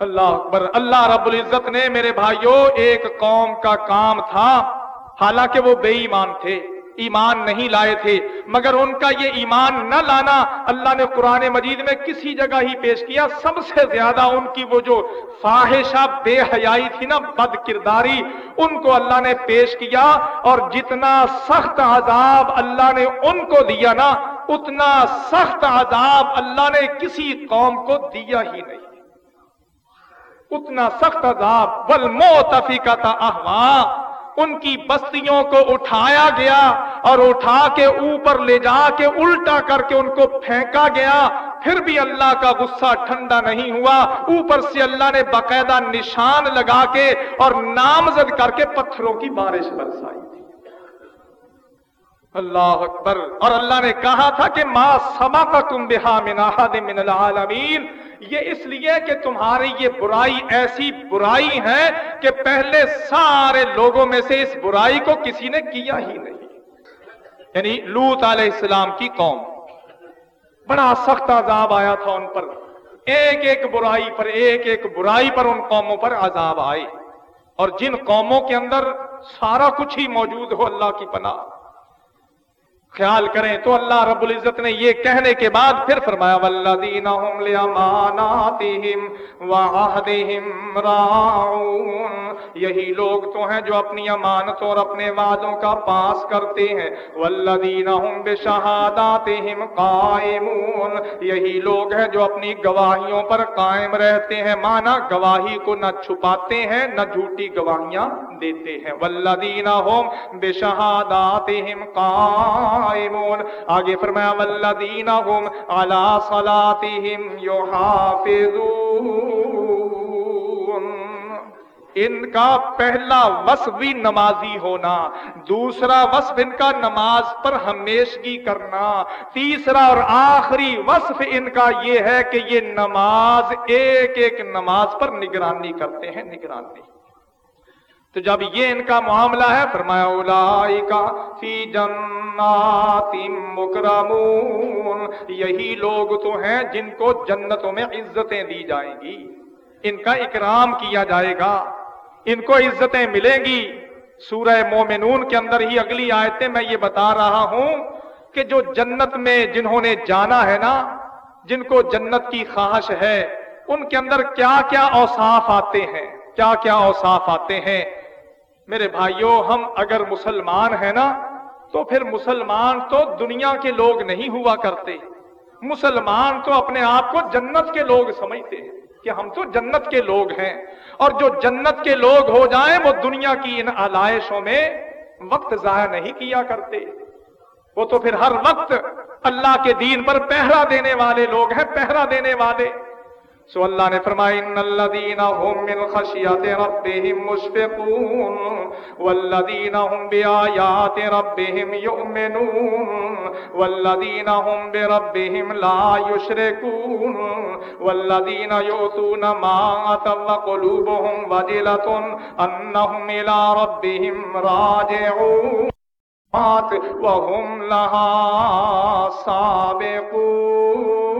اللہ اکبر۔ اللہ رب العزت نے میرے بھائیوں ایک قوم کا کام تھا۔ حالانکہ وہ بے ایمان تھے۔ ایمان نہیں لائے تھے، مگر ان کا یہ ایمان نہ لانا اللہ نے قرآن مجید میں کسی جگہ ہی پیش کیا۔ سب سے زیادہ ان کی وہ جو فاحشہ، بے حیائی تھی نا، بد کرداری، ان کو اللہ نے پیش کیا۔ اور جتنا سخت عذاب اللہ نے ان کو دیا نا، اتنا سخت عذاب اللہ نے کسی قوم کو دیا ہی نہیں۔ اتنا سخت عذاب۔ بل موتفی کا تھا ان کی بستیوں کو اٹھایا گیا اور اٹھا کے اوپر لے جا کے الٹا کر کے ان کو پھینکا گیا۔ پھر بھی اللہ کا غصہ ٹھنڈا نہیں ہوا۔ اوپر سے اللہ نے باقاعدہ نشان لگا کے اور نامزد کر کے پتھروں کی بارش برسائی۔ تھی اللہ اکبر۔ اور اللہ نے کہا تھا کہ ماں سما کا تم بہا من العالمین یہ اس لیے کہ تمہاری یہ برائی ایسی برائی ہے کہ پہلے سارے لوگوں میں سے اس برائی کو کسی نے کیا ہی نہیں۔ یعنی لوت علیہ السلام کی قوم۔ بڑا سخت عذاب آیا تھا ان پر۔ ایک ایک برائی پر، ایک ایک برائی پر ان قوموں پر عذاب آئے۔ اور جن قوموں کے اندر سارا کچھ ہی موجود ہو، اللہ کی پناہ۔ خیال کریں تو اللہ رب العزت نے یہ کہنے کے بعد پھر فرمایا والذین هم لاماناتهم وعهدهم راعون یہی لوگ تو ہیں جو اپنی امانتوں اور اپنے وعدوں کا پاس کرتے ہیں۔ والذین هم بشهاداتهم قائمون یہی لوگ ہیں جو اپنی گواہیوں پر قائم رہتے ہیں۔ مانا گواہی کو نہ چھپاتے ہیں، نہ جھوٹی گواہیاں دیتے ہیں۔ والذین هم بشهاداتهم قائمون قائمون۔ آگے فرمایا والذین هم علی صلاتهم یحافظون ان کا پہلا وصف بھی نمازی ہونا، دوسرا وصف ان کا نماز پر ہمیشگی کرنا، تیسرا اور آخری وصف ان کا یہ ہے کہ یہ نماز ایک ایک نماز پر نگرانی کرتے ہیں، نگرانی۔ تو جب یہ ان کا معاملہ ہے، فرمایا اولائکا فی جنات مکرمون، یہی لوگ تو ہیں جن کو جنتوں میں عزتیں دی جائیں گی۔ ان کا اکرام کیا جائے گا، ان کو عزتیں ملیں گی۔ سورہ مومنون کے اندر ہی اگلی آیتیں میں یہ بتا رہا ہوں کہ جو جنت میں جنہوں نے جانا ہے نا، جن کو جنت کی خواہش ہے، ان کے اندر کیا کیا اوصاف آتے ہیں، کیا کیا اوصاف آتے ہیں۔ میرے بھائیوں ہم اگر مسلمان ہیں نا، تو پھر مسلمان تو دنیا کے لوگ نہیں ہوا کرتے۔ مسلمان تو اپنے آپ کو جنت کے لوگ سمجھتے ہیں کہ ہم تو جنت کے لوگ ہیں۔ اور جو جنت کے لوگ ہو جائیں، وہ دنیا کی ان علائشوں میں وقت ضائع نہیں کیا کرتے۔ وہ تو پھر ہر وقت اللہ کے دین پر پہرا دینے والے لوگ ہیں، پہرا دینے والے۔ سو اللہ نے فرمایا، ان الذين هم من خشيه ربهم مشفقون والذين هم بآيات ربهم يؤمنون والذين هم بربهم لا يشركون والذين يؤتون ما اتوا قلوبهم وجلة انهم الى ربهم راجعون وهم لها سابقون.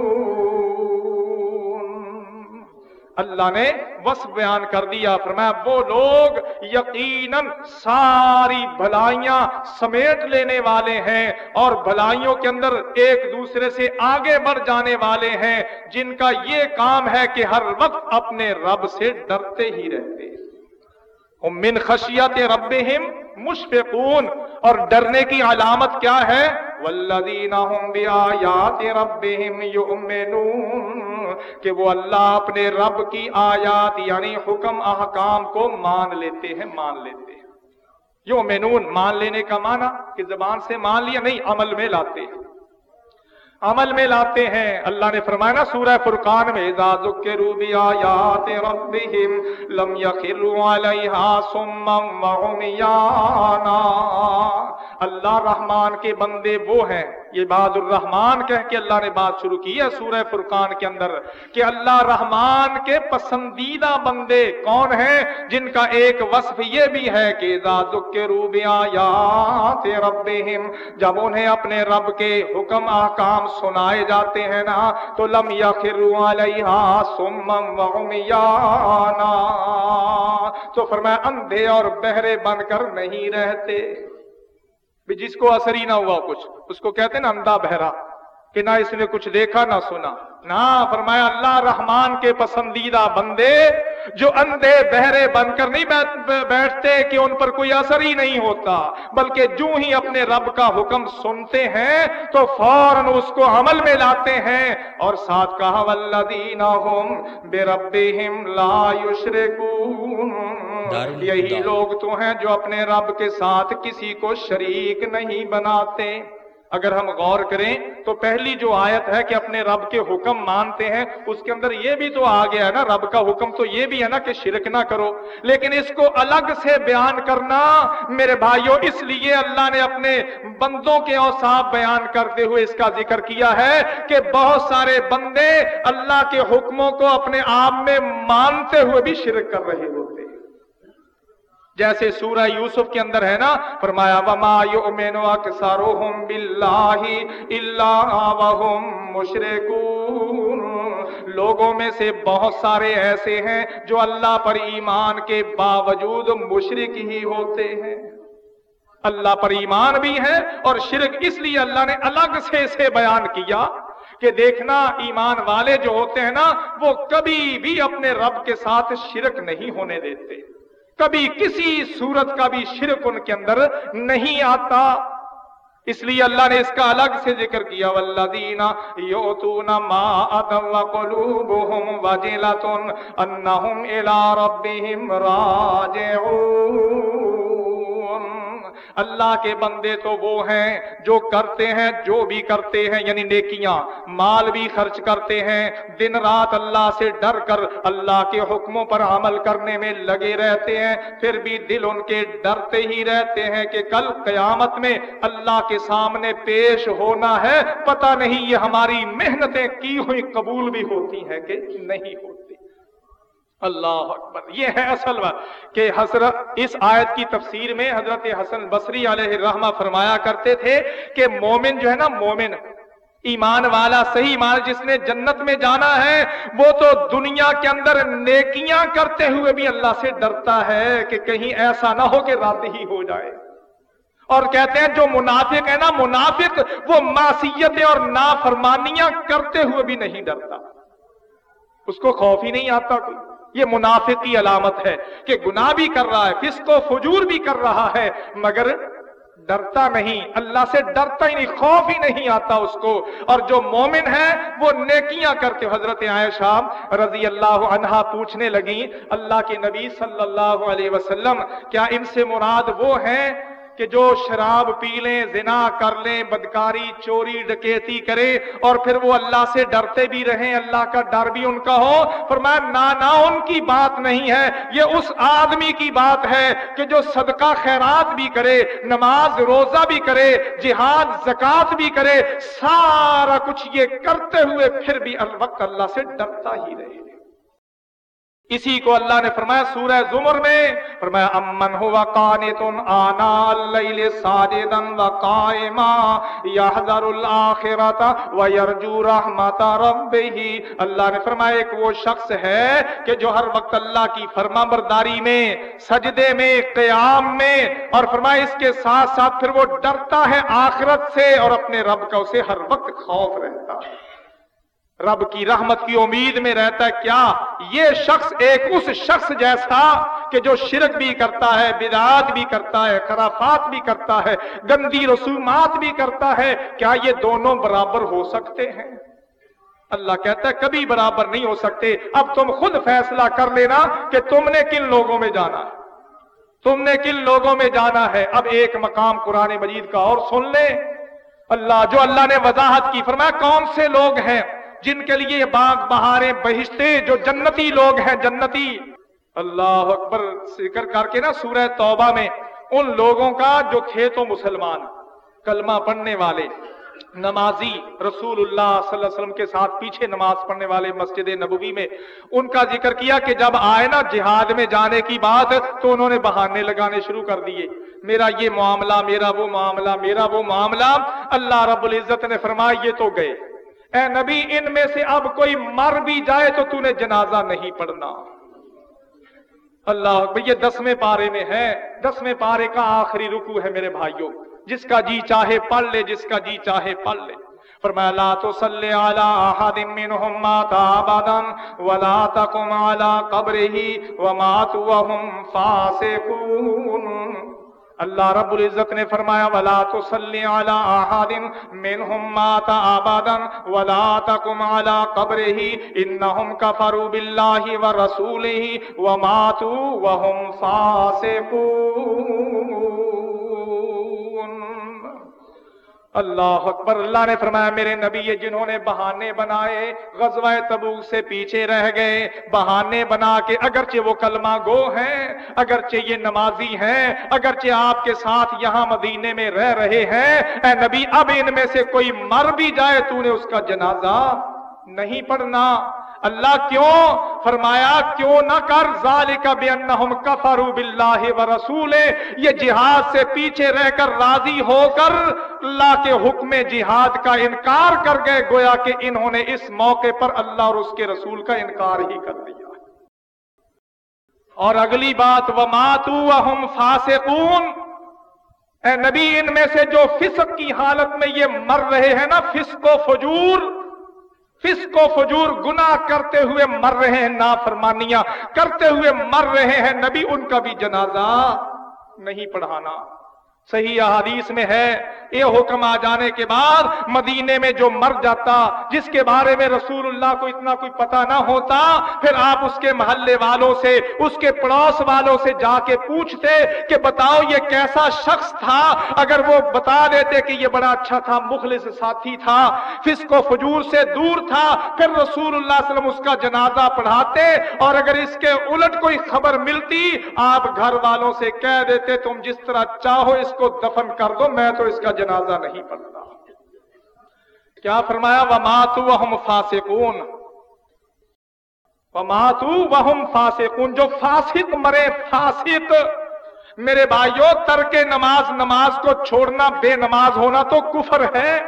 اللہ نے وصف بیان کر دیا۔ فرمایا، وہ لوگ یقیناً ساری بھلائیاں سمیٹ لینے والے ہیں اور بھلائیوں کے اندر ایک دوسرے سے آگے بڑھ جانے والے ہیں، جن کا یہ کام ہے کہ ہر وقت اپنے رب سے ڈرتے ہی رہتے۔ من خشیت ربہم مشفقون۔ اور ڈرنے کی علامت کیا ہے؟ والذین هم بیاات ربہم یؤمنون، کہ وہ اللہ اپنے رب کی آیات یعنی حکم احکام کو مان لیتے ہیں، مان لیتے ہیں۔ یؤمنون، مان لینے کا معنی کہ زبان سے مان لیا، نہیں، عمل میں لاتے ہیں۔ عمل میں لاتے ہیں۔ اللہ نے فرمایا نا سورہ فرقان میں ذکروا بیاات ربہم لم یخروا علیہا صما وعمیانا اللہ رحمان کے بندے وہ ہیں۔ یہ باد الرحمان کہہ کے اللہ نے بات شروع کی ہے سورہ فرقان کے اندر، کہ اللہ رحمان کے پسندیدہ بندے کون ہیں؟ جن کا ایک وصف یہ بھی ہے کہ ذکروا بیاات ربہم جب انہیں اپنے رب کے حکم، احکام سنائے جاتے ہیں نا، تو لم یخرو علیہا سمم وعمیانا تو فرمایا، اندھے اور بہرے بن کر نہیں رہتے۔ جس کو اثر ہی نہ ہوا کچھ، اس کو کہتے ہیں نا، اندھا بہرا۔ کہ نہ اس نے کچھ دیکھا نہ سنا۔ نہ فرمایا اللہ رحمان کے پسندیدہ بندے جو اندھے بہرے بن کر نہیں بیٹھتے کہ ان پر کوئی اثر ہی نہیں ہوتا بلکہ جو ہی اپنے رب کا حکم سنتے ہیں تو فوراً اس کو عمل میں لاتے ہیں۔ اور ساتھ کہا والذین ہم بے ربہم لا یشرکون یہی لوگ تو ہیں جو اپنے رب کے ساتھ کسی کو شریک نہیں بناتے۔ اگر ہم غور کریں تو پہلی جو آیت ہے کہ اپنے رب کے حکم مانتے ہیں، اس کے اندر یہ بھی تو آ گیا ہے نا، رب کا حکم تو یہ بھی ہے نا کہ شرک نہ کرو۔ لیکن اس کو الگ سے بیان کرنا میرے بھائیوں اس لیے اللہ نے اپنے بندوں کے اوساف بیان کرتے ہوئے اس کا ذکر کیا ہے کہ بہت سارے بندے اللہ کے حکموں کو اپنے آپ میں مانتے ہوئے بھی شرک کر رہے ہوتے ہیں۔ جیسے سورہ یوسف کے اندر ہے نا، فرمایا، وما یؤمنو اکثرهم باللہ الا وهم مشرکون لوگوں میں سے بہت سارے ایسے ہیں جو اللہ پر ایمان کے باوجود مشرک ہی ہوتے ہیں۔ اللہ پر ایمان بھی ہے اور شرک، اس لیے اللہ نے الگ سے اسے بیان کیا کہ دیکھنا، ایمان والے جو ہوتے ہیں نا، وہ کبھی بھی اپنے رب کے ساتھ شرک نہیں ہونے دیتے۔ کبھی کسی صورت کا بھی شرک ان کے اندر نہیں آتا۔ اس لیے اللہ نے اس کا الگ سے ذکر کیا والذین یؤتون ما اتوا وقلوبهم وجلۃ انہم الی ربهم راجعون۔ اللہ کے بندے تو وہ ہیں جو کرتے ہیں، جو بھی کرتے ہیں یعنی نیکیاں، مال بھی خرچ کرتے ہیں۔ دن رات اللہ سے ڈر کر اللہ کے حکموں پر عمل کرنے میں لگے رہتے ہیں۔ پھر بھی دل ان کے ڈرتے ہی رہتے ہیں کہ کل قیامت میں اللہ کے سامنے پیش ہونا ہے۔ پتہ نہیں یہ ہماری محنتیں کی ہوئی قبول بھی ہوتی ہیں کہ نہیں ہوتی۔ اللہ اکبر۔ یہ ہے اصل بات کہ حضرت اس آیت کی تفسیر میں حضرت حسن بصری علیہ الرحمہ فرمایا کرتے تھے کہ مومن جو ہے نا، مومن۔ ایمان والا صحیح ایمان جس نے جنت میں جانا ہے، وہ تو دنیا کے اندر نیکیاں کرتے ہوئے بھی اللہ سے ڈرتا ہے کہ کہیں ایسا نہ ہو کہ رات ہی ہو جائے۔ اور کہتے ہیں جو منافق ہے نا، منافق وہ معصیتیں اور نافرمانیاں کرتے ہوئے بھی نہیں ڈرتا۔ اس کو خوف ہی نہیں آتا کوئی۔ یہ منافق کی علامت ہے کہ گناہ بھی کر رہا ہے، فسق و فجور بھی کر رہا ہے، مگر ڈرتا نہیں، اللہ سے ڈرتا ہی نہیں، خوف ہی نہیں آتا اس کو۔ اور جو مومن ہے وہ نیکیاں کرتے حضرت عائشہ رضی اللہ عنہا پوچھنے لگی اللہ کے نبی صلی اللہ علیہ وسلم، کیا ان سے مراد وہ ہیں کہ جو شراب پی لیں، زنا کر لیں، بدکاری، چوری، ڈکیتی کرے اور پھر وہ اللہ سے ڈرتے بھی رہیں، اللہ کا ڈر بھی ان کا ہو، فرمایا نانا ان کی بات نہیں ہے، یہ اس آدمی کی بات ہے کہ جو صدقہ خیرات بھی کرے، نماز روزہ بھی کرے، جہاد زکات بھی کرے، سارا کچھ یہ کرتے ہوئے پھر بھی وقت اللہ سے ڈرتا ہی رہے۔ اسی کو اللہ نے فرمایا، سورہ زمر میں فرمایا، امن ہوا قانتن آنا اللیل ساجدن و قائما یحذر الاخرت و یرجو رحمت ربہ۔ اللہ نے فرمایا، ایک وہ شخص ہے کہ جو ہر وقت اللہ کی فرما برداری میں، سجدے میں، قیام میں، اور فرمایا، اس کے ساتھ ساتھ پھر وہ ڈرتا ہے آخرت سے اور اپنے رب کا اسے ہر وقت خوف رہتا ہے۔ رب کی رحمت کی امید میں رہتا ہے، کیا یہ شخص ایک اس شخص جیسا کہ جو شرک بھی کرتا ہے، بدعات بھی کرتا ہے، خرافات بھی کرتا ہے، گندی رسومات بھی کرتا ہے، کیا یہ دونوں برابر ہو سکتے ہیں؟ اللہ کہتا ہے، کبھی برابر نہیں ہو سکتے۔ اب تم خود فیصلہ کر لینا کہ تم نے کن لوگوں میں جانا۔ ہے تم نے کن لوگوں میں جانا ہے۔ اب ایک مقام قرآن مجید کا اور سن لے اللہ، جو اللہ نے وضاحت کی، فرمایا، کون سے لوگ ہیں؟ جن کے لیے باغ بہارے بہشتے جو جنتی لوگ ہیں، جنتی۔ اللہ اکبر، ذکر کر کے نا سورہ توبہ میں ان لوگوں کا جو تھے تو مسلمان، کلمہ پڑھنے والے، نمازی رسول اللہ صلی اللہ علیہ وسلم کے ساتھ پیچھے نماز پڑھنے والے مسجد نبوی میں ان کا ذکر کیا کہ جب آئے نا جہاد میں جانے کی بات تو انہوں نے بہانے لگانے شروع کر دیے۔ میرا یہ معاملہ، میرا وہ معاملہ، میرا وہ معاملہ، اللہ رب العزت نے فرمایا یہ تو گئے۔ اے نبی، ان میں سے اب کوئی مر بھی جائے تو تو نے جنازہ نہیں پڑھنا۔ اللہ یہ دسویں پارے میں ہے۔ دسویں پارے کا آخری رکو ہے میرے بھائیوں۔ جس کا جی چاہے پڑھ لے، جس کا جی چاہے پڑھ لے۔ فرمایا، لا تصلی علی احد منهم مات ابدا ولا تقم علی قبره ومات وهم فاسقون۔ اللہ رب العزت نے فرمایا، ولا تصلی علی احد منهم مات ابدا ولا تقم على قبره انهم كفروا بالله ورسوله وماتوا وهم فاسقون اللہ اکبر، اللہ نے فرمایا، میرے نبی یہ جنہوں نے بہانے بنائے، غزوہ تبوک سے پیچھے رہ گئے، بہانے بنا کے اگرچہ وہ کلمہ گو ہیں، اگرچہ یہ نمازی ہیں، اگرچہ آپ کے ساتھ یہاں مدینے میں رہ رہے ہیں، اے نبی، اب ان میں سے کوئی مر بھی جائے تو نے اس کا جنازہ نہیں پڑھنا۔ اللہ کیوں فرمایا، کیوں نہ کر؟ ذالک بانہم کفروا باللہ ورسول یہ جہاد سے پیچھے رہ کر راضی ہو کر اللہ کے حکم جہاد کا انکار کر گئے، گویا کہ انہوں نے اس موقع پر اللہ اور اس کے رسول کا انکار ہی کر دیا۔ اور اگلی بات وماتو وہم فاسقون۔ اے نبی، ان میں سے جو فسق کی حالت میں یہ مر رہے ہیں نا، فسق و فجور فسق و فجور گناہ کرتے ہوئے مر رہے ہیں نافرمانیاں، کرتے ہوئے مر رہے ہیں نبی، ان کا بھی جنازہ نہیں پڑھانا۔ صحیح احادیث میں ہے، یہ حکم آ جانے کے بعد مدینے میں جو مر جاتا، جس کے بارے میں رسول اللہ کو اتنا کوئی پتا نہ ہوتا، پھر آپ اس کے محلے والوں سے، اس کے پڑوس والوں سے جا کے پوچھتے کہ بتاؤ یہ کیسا شخص تھا؟ اگر وہ بتا دیتے کہ یہ بڑا اچھا تھا، مخلص ساتھی تھا، فسق و فجور سے دور تھا، پھر رسول اللہ اللہ علیہ وسلم اس کا جنازہ پڑھاتے اور اگر اس کے الٹ کوئی خبر ملتی، آپ گھر والوں سے کہہ دیتے تم جس طرح چاہو اس کو دفن کر دو، میں تو اس کا جنازہ نہیں پڑھتا۔ کیا فرمایا؟ وہ ماتو فاسقون۔ ماتو فاسقون۔ جو فاسق مرے، فاسق۔ میرے بھائیوں ترک نماز نماز کو چھوڑنا بے نماز ہونا تو کفر ہے۔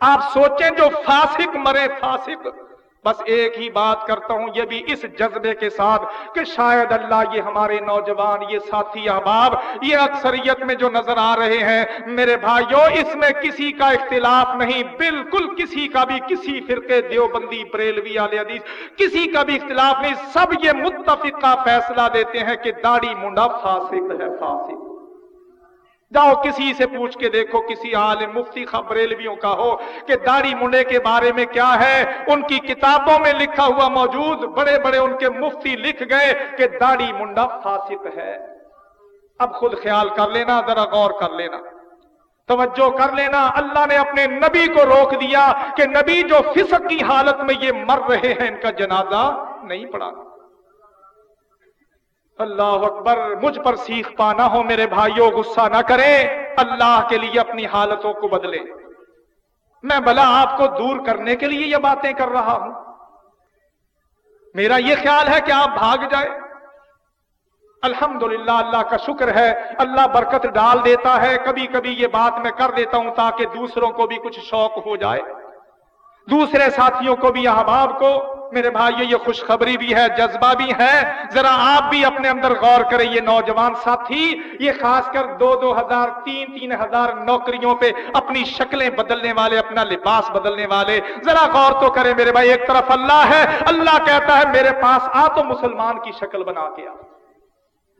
آپ سوچیں جو فاسق مرے، فاسق۔ بس ایک ہی بات کرتا ہوں، یہ بھی اس جذبے کے ساتھ کہ شاید اللہ یہ ہمارے نوجوان، یہ ساتھی احباب، یہ اکثریت میں جو نظر آ رہے ہیں، میرے بھائیوں اس میں کسی کا اختلاف نہیں، بالکل کسی کا بھی، کسی فرقے دیوبندی، بریلوی علیہ حدیث، کسی کا بھی اختلاف نہیں۔ سب یہ متفقہ فیصلہ دیتے ہیں کہ داڑھی منڈا فاسق ہے، فاسق۔ جاؤ کسی سے پوچھ کے دیکھو، کسی عالم مفتی خبریلویوں کا ہو کہ داڑھی منڈے کے بارے میں کیا ہے۔ ان کی کتابوں میں لکھا ہوا موجود، بڑے بڑے ان کے مفتی لکھ گئے کہ داڑھی منڈا فاسق ہے۔ اب خود خیال کر لینا، ذرا غور کر لینا۔ توجہ کر لینا۔ اللہ نے اپنے نبی کو روک دیا کہ نبی جو فسق کی حالت میں یہ مر رہے ہیں، ان کا جنازہ نہیں پڑھانا۔ اللہ اکبر، مجھ پر سیکھ پانا ہو میرے بھائیوں، غصہ نہ کریں۔ اللہ کے لیے اپنی حالتوں کو بدلے میں بلا آپ کو دور کرنے کے لیے یہ باتیں کر رہا ہوں۔ میرا یہ خیال ہے کہ آپ بھاگ جائیں۔ الحمدللہ، اللہ کا شکر ہے۔ اللہ برکت ڈال دیتا ہے۔ کبھی کبھی یہ بات میں کر دیتا ہوں تاکہ دوسروں کو بھی کچھ شوق ہو جائے۔ دوسرے ساتھیوں کو بھی، احباب کو میرے بھائی یہ خوشخبری بھی ہے، جذبہ بھی ہے۔ ذرا آپ بھی اپنے اندر غور کریں، یہ نوجوان ساتھی، یہ خاص کر دو دو ہزار تین تین ہزار نوکریوں پہ اپنی شکلیں بدلنے والے، اپنا لباس بدلنے والے۔ ذرا غور تو کریں میرے بھائی، ایک طرف اللہ ہے، اللہ کہتا ہے میرے پاس آ تو مسلمان کی شکل بنا کے آ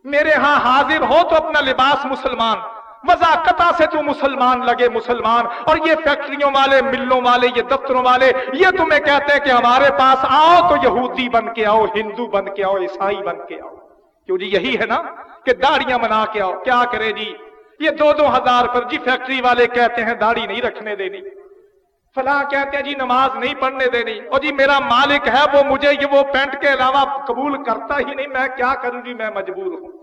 میرے ہاں حاضر ہو تو اپنا لباس مسلمان۔ وضاقتہ سے تو مسلمان لگے مسلمان، اور یہ فیکٹریوں والے، ملوں والے، یہ دفتروں والے، یہ تمہیں کہتے ہیں کہ ہمارے پاس آؤ تو یہودی بن کے آؤ، ہندو بن کے آؤ، عیسائی بن کے آؤ۔ کیوں جی؟ یہی ہے نا کہ داڑیاں بنا کے آؤ۔ کیا کرے جی؟ یہ دو دو ہزار پر جی فیکٹری والے کہتے ہیں داڑھی نہیں رکھنے دینی۔ فلاں کہتے ہیں جی نماز نہیں پڑھنے دینی۔ اور جی میرا مالک ہے، وہ مجھے یہ وہ پینٹ کے علاوہ قبول کرتا ہی نہیں، میں کیا کروں جی؟ میں مجبور ہوں۔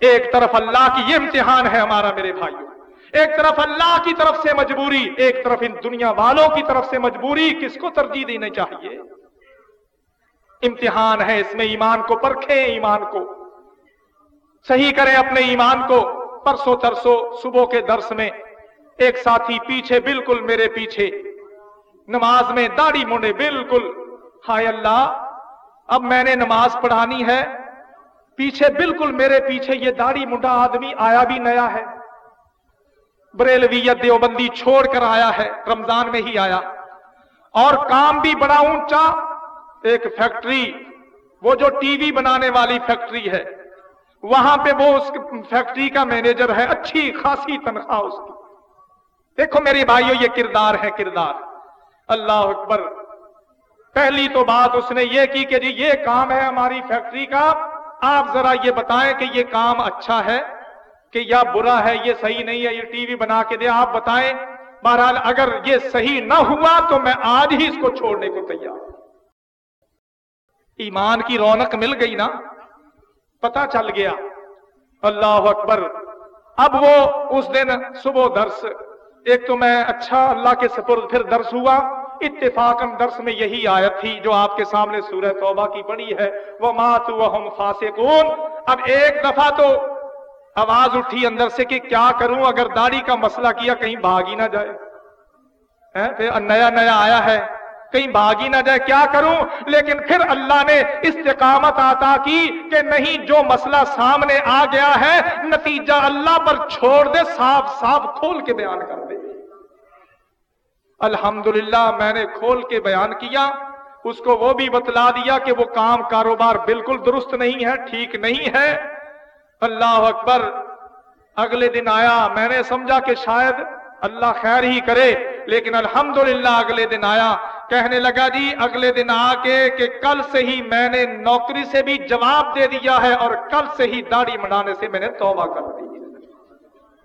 ایک طرف اللہ کی یہ امتحان ہے ہمارا میرے بھائیوں ایک طرف اللہ کی طرف سے مجبوری، ایک طرف ان دنیا والوں کی طرف سے مجبوری، کس کو ترجیح دینی چاہیے؟ امتحان ہے اس میں ایمان کو، پرکھیں ایمان کو۔ صحیح کریں اپنے ایمان کو، پرسوں ترسو صبح کے درس میں ایک ساتھی پیچھے بالکل میرے پیچھے، نماز میں داڑھی مونڈے بالکل۔ ہائے اللہ، اب میں نے نماز پڑھانی ہے پیچھے بالکل میرے پیچھے یہ داڑھی منڈا آدمی آیا بھی نیا ہے۔ بریلویت دیوبندی چھوڑ کر آیا ہے، رمضان میں ہی آیا۔ اور کام بھی بڑا اونچا، ایک فیکٹری، وہ جو ٹی وی بنانے والی فیکٹری ہے۔ وہاں پہ وہ اس فیکٹری کا مینیجر ہے، اچھی خاصی تنخواہ اس کی۔ دیکھو میری بھائیو، یہ کردار ہے کردار۔ اللہ اکبر۔ پہلی تو بات اس نے یہ کی کہ جی یہ کام ہے ہماری فیکٹری کا۔ آپ ذرا یہ بتائیں کہ یہ کام اچھا ہے کہ یا برا ہے، یہ صحیح نہیں ہے، یہ ٹی وی بنا کے دے، آپ بتائیں۔ بہرحال اگر یہ صحیح نہ ہوا تو میں آج ہی اس کو چھوڑنے کو تیار ایمان کی رونق مل گئی نا؟ پتا چل گیا۔ اللہ اکبر۔ اب وہ اس دن صبح درس، ایک تو میں اچھا اللہ کے سپرد پھر درس ہوا۔ اتفاق درس میں یہی آیت تھی جو آپ کے سامنے سورہ توبہ کی پڑی ہے۔ وہ مات ہم فاسقون۔ اب ایک دفعہ تو آواز اٹھی اندر سے کہ کیا کروں اگر داڑھی کا مسئلہ کیا کہیں بھاگ ہی نہ جائے۔ پھر نیا نیا آیا ہے۔ کہیں بھاگ ہی نہ جائے، کیا کروں؟ لیکن پھر اللہ نے استقامت آتا کی کہ نہیں، جو مسئلہ سامنے آ گیا ہے، نتیجہ اللہ پر چھوڑ دے، صاف صاف کھول کے بیان کر دے۔ الحمدللہ میں نے کھول کے بیان کیا، اس کو وہ بھی بتلا دیا کہ وہ کام کاروبار بالکل درست نہیں ہے، ٹھیک نہیں ہے۔ اللہ اکبر، اگلے دن آیا، میں نے سمجھا کہ شاید اللہ خیر ہی کرے، لیکن الحمدللہ اگلے دن آیا۔ کہنے لگا جی اگلے دن آ کے کہ کل سے ہی میں نے نوکری سے بھی جواب دے دیا ہے اور کل سے ہی داڑھی منانے سے میں نے توبہ کر دی۔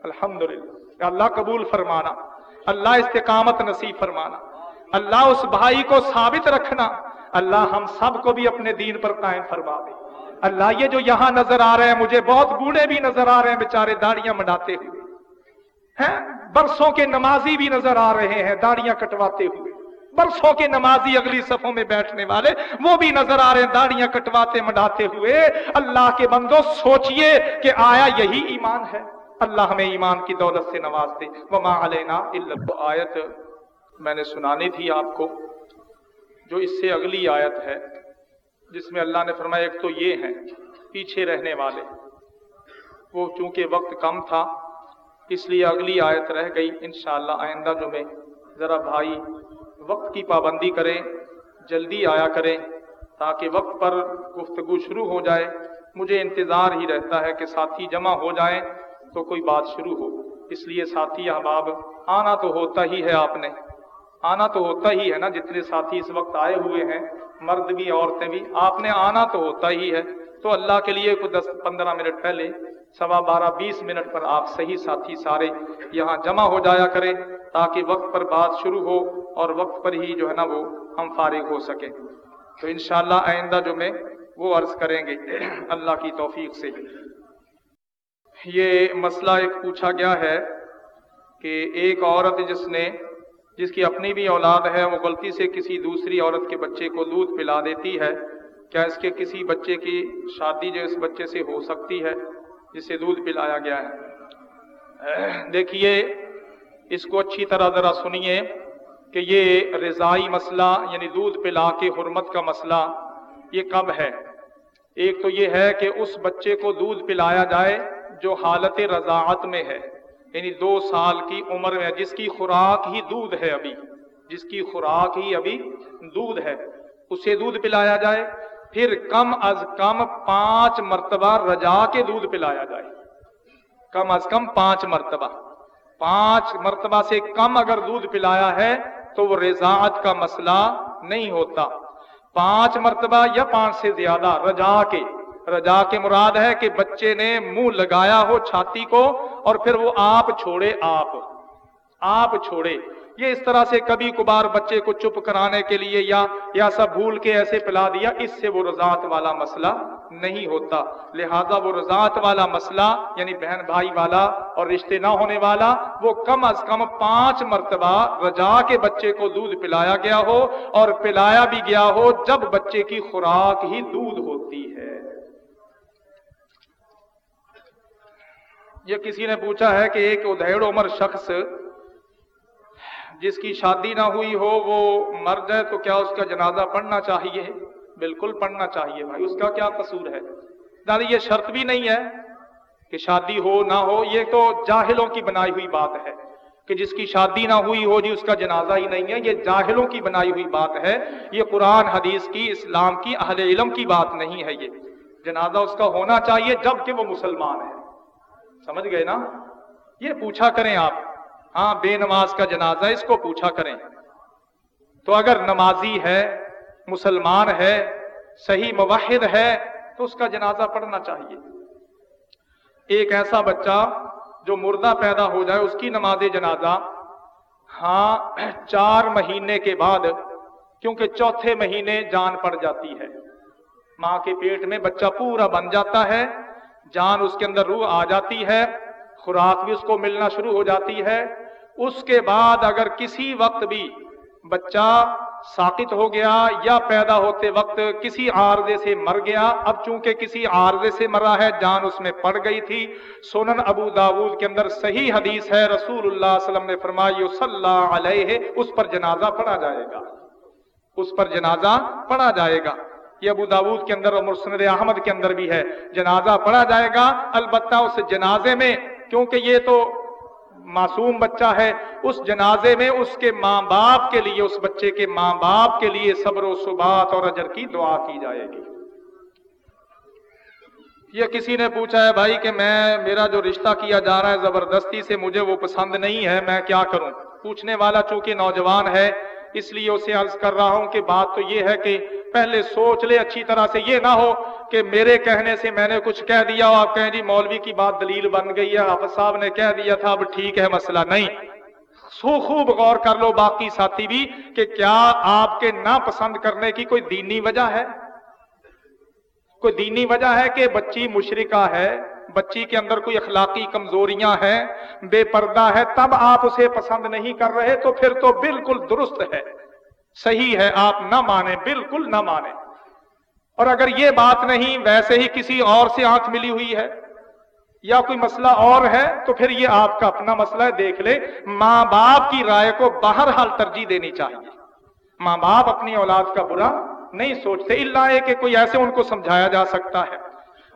الحمدللہ اللہ قبول فرمانا۔ اللہ استقامت نصیب فرمانا، اللہ اس بھائی کو ثابت رکھنا، اللہ ہم سب کو بھی اپنے دین پر قائم فرما دے۔ اللہ یہ جو یہاں نظر آ رہے ہیں، مجھے بہت بوڑھے بھی نظر آ رہے ہیں، بیچارے داڑیاں منڈاتے ہوئے۔ ہیں؟ برسوں کے نمازی بھی نظر آ رہے ہیں، داڑیاں کٹواتے ہوئے۔ برسوں کے نمازی اگلی صفوں میں بیٹھنے والے، وہ بھی نظر آ رہے ہیں، داڑیاں کٹواتے منڈاتے ہوئے۔ اللہ کے بندو، سوچئے کہ آیا یہی ایمان ہے۔ اللہ ہمیں ایمان کی دولت سے نواز دے۔ وما علینا آیت میں نے سنانی تھی آپ کو جو اس سے اگلی آیت ہے، جس میں اللہ نے فرمایا، ایک تو یہ ہے پیچھے رہنے والے۔ وہ چونکہ وقت کم تھا، اس لیے اگلی آیت رہ گئی۔ انشاءاللہ آئندہ جو میں ذرا بھائی وقت کی پابندی کریں، جلدی آیا کریں، تاکہ وقت پر گفتگو شروع ہو جائے۔ مجھے انتظار ہی رہتا ہے کہ ساتھی جمع ہو جائیں۔ تو کوئی بات شروع ہو۔ اس لیے ساتھی احباب آنا تو ہوتا ہی ہے آپ نے۔ آنا تو ہوتا ہی ہے نا، جتنے ساتھی اس وقت آئے ہوئے ہیں، مرد بھی، عورتیں بھی، آپ نے آنا تو ہوتا ہی ہے۔ تو اللہ کے لیے کوئی دس، پندرہ منٹ پہلے، سوا بارہ، بیس منٹ پر آپ صحیح ساتھی سارے یہاں جمع ہو جایا کریں، تاکہ وقت پر بات شروع ہو اور وقت پر ہی جو ہے نا وہ ہم فارغ ہو سکیں۔ تو انشاءاللہ آئندہ جو میں وہ عرض کریں گے۔ اللہ کی توفیق سے۔ یہ مسئلہ ایک پوچھا گیا ہے کہ ایک عورت جس نے جس کی اپنی بھی اولاد ہے، وہ غلطی سے کسی دوسری عورت کے بچے کو دودھ پلا دیتی ہے، کیا اس کے کسی بچے کی شادی جو اس بچے سے ہو سکتی ہے جسے دودھ پلایا گیا ہے؟ دیکھیے، اس کو اچھی طرح ذرا سنیے کہ یہ رضائی مسئلہ یعنی دودھ پلا کے حرمت کا مسئلہ، یہ کب ہے؟ ایک تو یہ ہے کہ اس بچے کو دودھ پلایا جائے جو حالت رضاعت میں ہے یعنی دو سال کی عمر میں جس کی خوراک ہی دودھ ہے ابھی، جس کی خوراک ہی ابھی دودھ ہے، اسے دودھ پلایا جائے، پھر کم از کم پانچ مرتبہ رجا کے دودھ پلایا جائے۔ کم از کم پانچ مرتبہ۔ پانچ مرتبہ سے کم اگر دودھ پلایا ہے، تو وہ رضاعت کا مسئلہ نہیں ہوتا۔ پانچ مرتبہ یا پانچ سے زیادہ رجا کے۔ رجا کے مراد ہے کہ بچے نے منہ لگایا ہو چھاتی کو اور پھر وہ آپ چھوڑے آپ آپ چھوڑے۔ یہ اس طرح سے کبھی کبھار بچے کو چپ کرانے کے لیے یا یا سب بھول کے ایسے پلا دیا، اس سے وہ رضاعت والا مسئلہ نہیں ہوتا۔ لہذا وہ رضاعت والا مسئلہ یعنی بہن بھائی والا اور رشتے نہ ہونے والا، وہ کم از کم پانچ مرتبہ رجا کے بچے کو دودھ پلایا گیا ہو اور پلایا بھی گیا ہو جب بچے کی خوراک ہی دودھ ہوتی ہے۔ یہ کسی نے پوچھا ہے کہ ایک ادھیڑ عمر شخص جس کی شادی نہ ہوئی ہو، وہ مر جائے تو کیا اس کا جنازہ پڑھنا چاہیے؟ بالکل پڑھنا چاہیے بھائی، اس کا کیا قصور ہے؟ دادی، یہ شرط بھی نہیں ہے کہ شادی ہو نہ ہو، یہ تو جاہلوں کی بنائی ہوئی بات ہے کہ جس کی شادی نہ ہوئی ہو جی اس کا جنازہ ہی نہیں ہے، یہ جاہلوں کی بنائی ہوئی بات ہے۔ یہ قرآن، حدیث کی، اسلام کی، اہل علم کی بات نہیں ہے یہ۔ جنازہ اس کا ہونا چاہیے جبکہ وہ مسلمان ہے۔ سمجھ گئے نا؟ یہ پوچھا کریں آپ۔ ہاں بے نماز کا جنازہ، اس کو پوچھا کریں۔ تو اگر نمازی ہے، مسلمان ہے، صحیح موحد ہے، تو اس کا جنازہ پڑھنا چاہیے۔ ایک ایسا بچہ جو مردہ پیدا ہو جائے، اس کی نماز جنازہ ہاں چار مہینے کے بعد، کیونکہ چوتھے مہینے جان پڑ جاتی ہے۔ ماں کے پیٹ میں بچہ پورا بن جاتا ہے جان اس کے اندر روح آ جاتی ہے، خوراک بھی اس کو ملنا شروع ہو جاتی ہے۔ اس کے بعد اگر کسی وقت بھی بچہ ساقت ہو گیا یا پیدا ہوتے وقت کسی عارضے سے مر گیا، اب چونکہ کسی عارضے سے مرا ہے، جان اس میں پڑ گئی تھی۔ سونن ابو داود کے اندر صحیح حدیث ہے، رسول اللہ علیہ وسلم نے فرمائی صلی اللہ علیہ، اس پر جنازہ پڑھا جائے گا۔ اس پر جنازہ پڑھا جائے گا۔ یہ ابو داود کے اندر اور مرسند احمد کے اندر بھی ہے۔ جنازہ پڑھا جائے گا، البتہ اس جنازے میں، کیونکہ یہ تو معصوم بچہ ہے، اس جنازے میں اس کے ماں باپ کے لیے، اس بچے کے ماں باپ کے لیے صبر و ثبات اور اجر کی دعا کی جائے گی۔ یہ کسی نے پوچھا ہے، بھائی، کہ میں، میرا جو رشتہ کیا جا رہا ہے، زبردستی سے مجھے وہ پسند نہیں ہے، میں کیا کروں؟ پوچھنے والا چونکہ نوجوان ہے اس لیے اسے عرض کر رہا ہوں کہ بات تو یہ ہے کہ پہلے سوچ لے اچھی طرح سے یہ نہ ہو کہ میرے کہنے سے میں نے کچھ کہہ دیا آپ کہیں جی مولوی کی بات دلیل بن گئی ہے حافظ صاحب نے کہہ دیا تھا، اب ٹھیک ہے، مسئلہ نہیں۔ سو خوب غور کر لو باقی ساتھی بھی کہ کیا آپ کے نہ پسند کرنے کی کوئی دینی وجہ ہے؟ کوئی دینی وجہ ہے کہ بچی مشرقہ ہے؟ بچی کے اندر کوئی اخلاقی کمزوریاں ہیں، بے پردہ ہے، تب آپ اسے پسند نہیں کر رہے تو پھر تو بالکل درست ہے۔ صحیح ہے، آپ نہ مانیں، بالکل نہ مانیں۔ اور اگر یہ بات نہیں، ویسے ہی کسی اور سے آنکھ ملی ہوئی ہے یا کوئی مسئلہ اور ہے تو پھر یہ آپ کا اپنا مسئلہ ہے۔ دیکھ لے، ماں باپ کی رائے کو باہر حال ترجیح دینی چاہیے۔ ماں باپ اپنی اولاد کا برا نہیں سوچتے اللہ ہے کہ کوئی ایسے ان کو سمجھایا جا سکتا ہے۔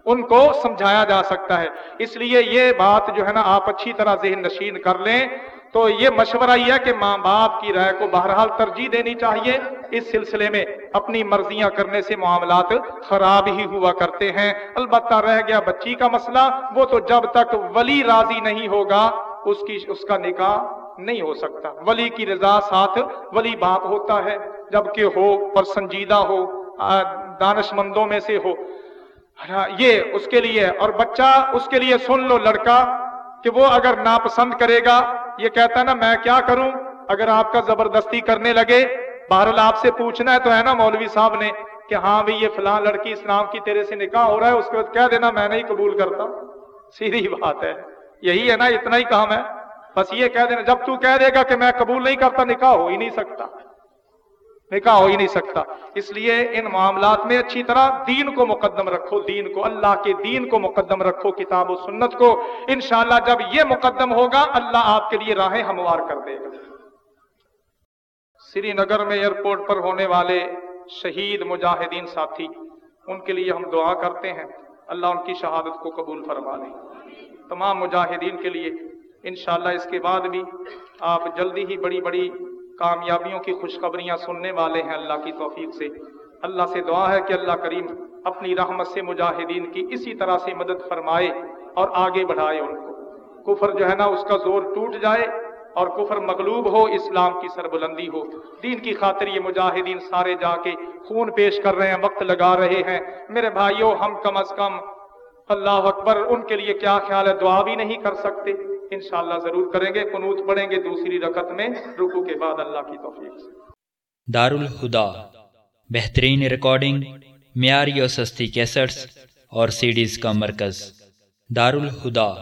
ان کو سمجھایا جا سکتا ہے۔ اس لیے یہ بات جو ہے نا آپ اچھی طرح ذہن نشین کر لیں۔ تو یہ مشورہ یہ ہے کہ ماں باپ کی رائے کو بہرحال ترجیح دینی چاہیے۔ اس سلسلے میں اپنی مرضیاں کرنے سے معاملات خراب ہی ہوا کرتے ہیں۔ البتہ رہ گیا بچی کا مسئلہ، وہ تو جب تک ولی راضی نہیں ہوگا، اس کی، اس کا نکاح نہیں ہو سکتا۔ ولی کی رضا ساتھ ولی باپ ہوتا ہے۔ جبکہ ہو پر سنجیدہ ہو دانش مندوں میں سے ہو۔ ہاں، یہ اس کے لیے اور بچہ اس کے لیے سن لو لڑکا کہ وہ اگر ناپسند کرے گا، یہ کہتا ہے نا، میں کیا کروں؟ اگر آپ کا زبردستی کرنے لگے، بہرحال آپ سے پوچھنا ہے تو ہے نا مولوی صاحب نے کہ ہاں بھائی یہ فلاں لڑکی اسلام کی تیرے سے نکاح ہو رہا ہے، اس کے بعد کہہ دینا، میں نہیں قبول کرتا۔ سیدھی بات ہے۔ یہی ہے نا، اتنا ہی کام ہے۔ بس یہ کہہ دینا، جب تو کہہ دے گا کہ میں قبول نہیں کرتا، نکاح ہو ہی نہیں سکتا۔ نکاح ہو ہی نہیں سکتا۔ اس لیے ان معاملات میں اچھی طرح دین کو مقدم رکھو، دین کو، اللہ کے دین کو مقدم رکھو، کتاب و سنت کو۔ انشاءاللہ جب یہ مقدم ہوگا، اللہ آپ کے لیے راہیں ہموار کر دے گا۔ سری نگر میں ایئرپورٹ پر ہونے والے شہید مجاہدین ساتھی، ان کے لیے ہم دعا کرتے ہیں۔ اللہ ان کی شہادت کو قبول فرما لیں تمام مجاہدین کے لیے۔ انشاءاللہ اس کے بعد بھی آپ جلدی ہی بڑی بڑی کامیابیوں کی خوشخبریاں سننے والے ہیں، اللہ کی توفیق سے۔ اللہ سے دعا ہے کہ اللہ کریم اپنی رحمت سے مجاہدین کی اسی طرح سے مدد فرمائے اور آگے بڑھائے ان کو۔ کفر جو ہے نا، اس کا زور ٹوٹ جائے اور کفر مغلوب ہو، اسلام کی سربلندی ہو۔ دین کی خاطر یہ مجاہدین سارے جا کے خون پیش کر رہے ہیں، وقت لگا رہے ہیں۔ میرے بھائیوں، ہم کم از کم اللہ اکبر، ان کے لیے کیا خیال ہے؟ دعا بھی نہیں کر سکتے۔ انشاءاللہ ضرور کریں گے، قنوت پڑھیں گے دوسری رکعت میں رکو کے بعد اللہ کی توفیق سے۔ دارالخدا بہترین ریکارڈنگ، معیاری اور سستی کیسٹس اور سیڈیز کا مرکز۔ دار الہدا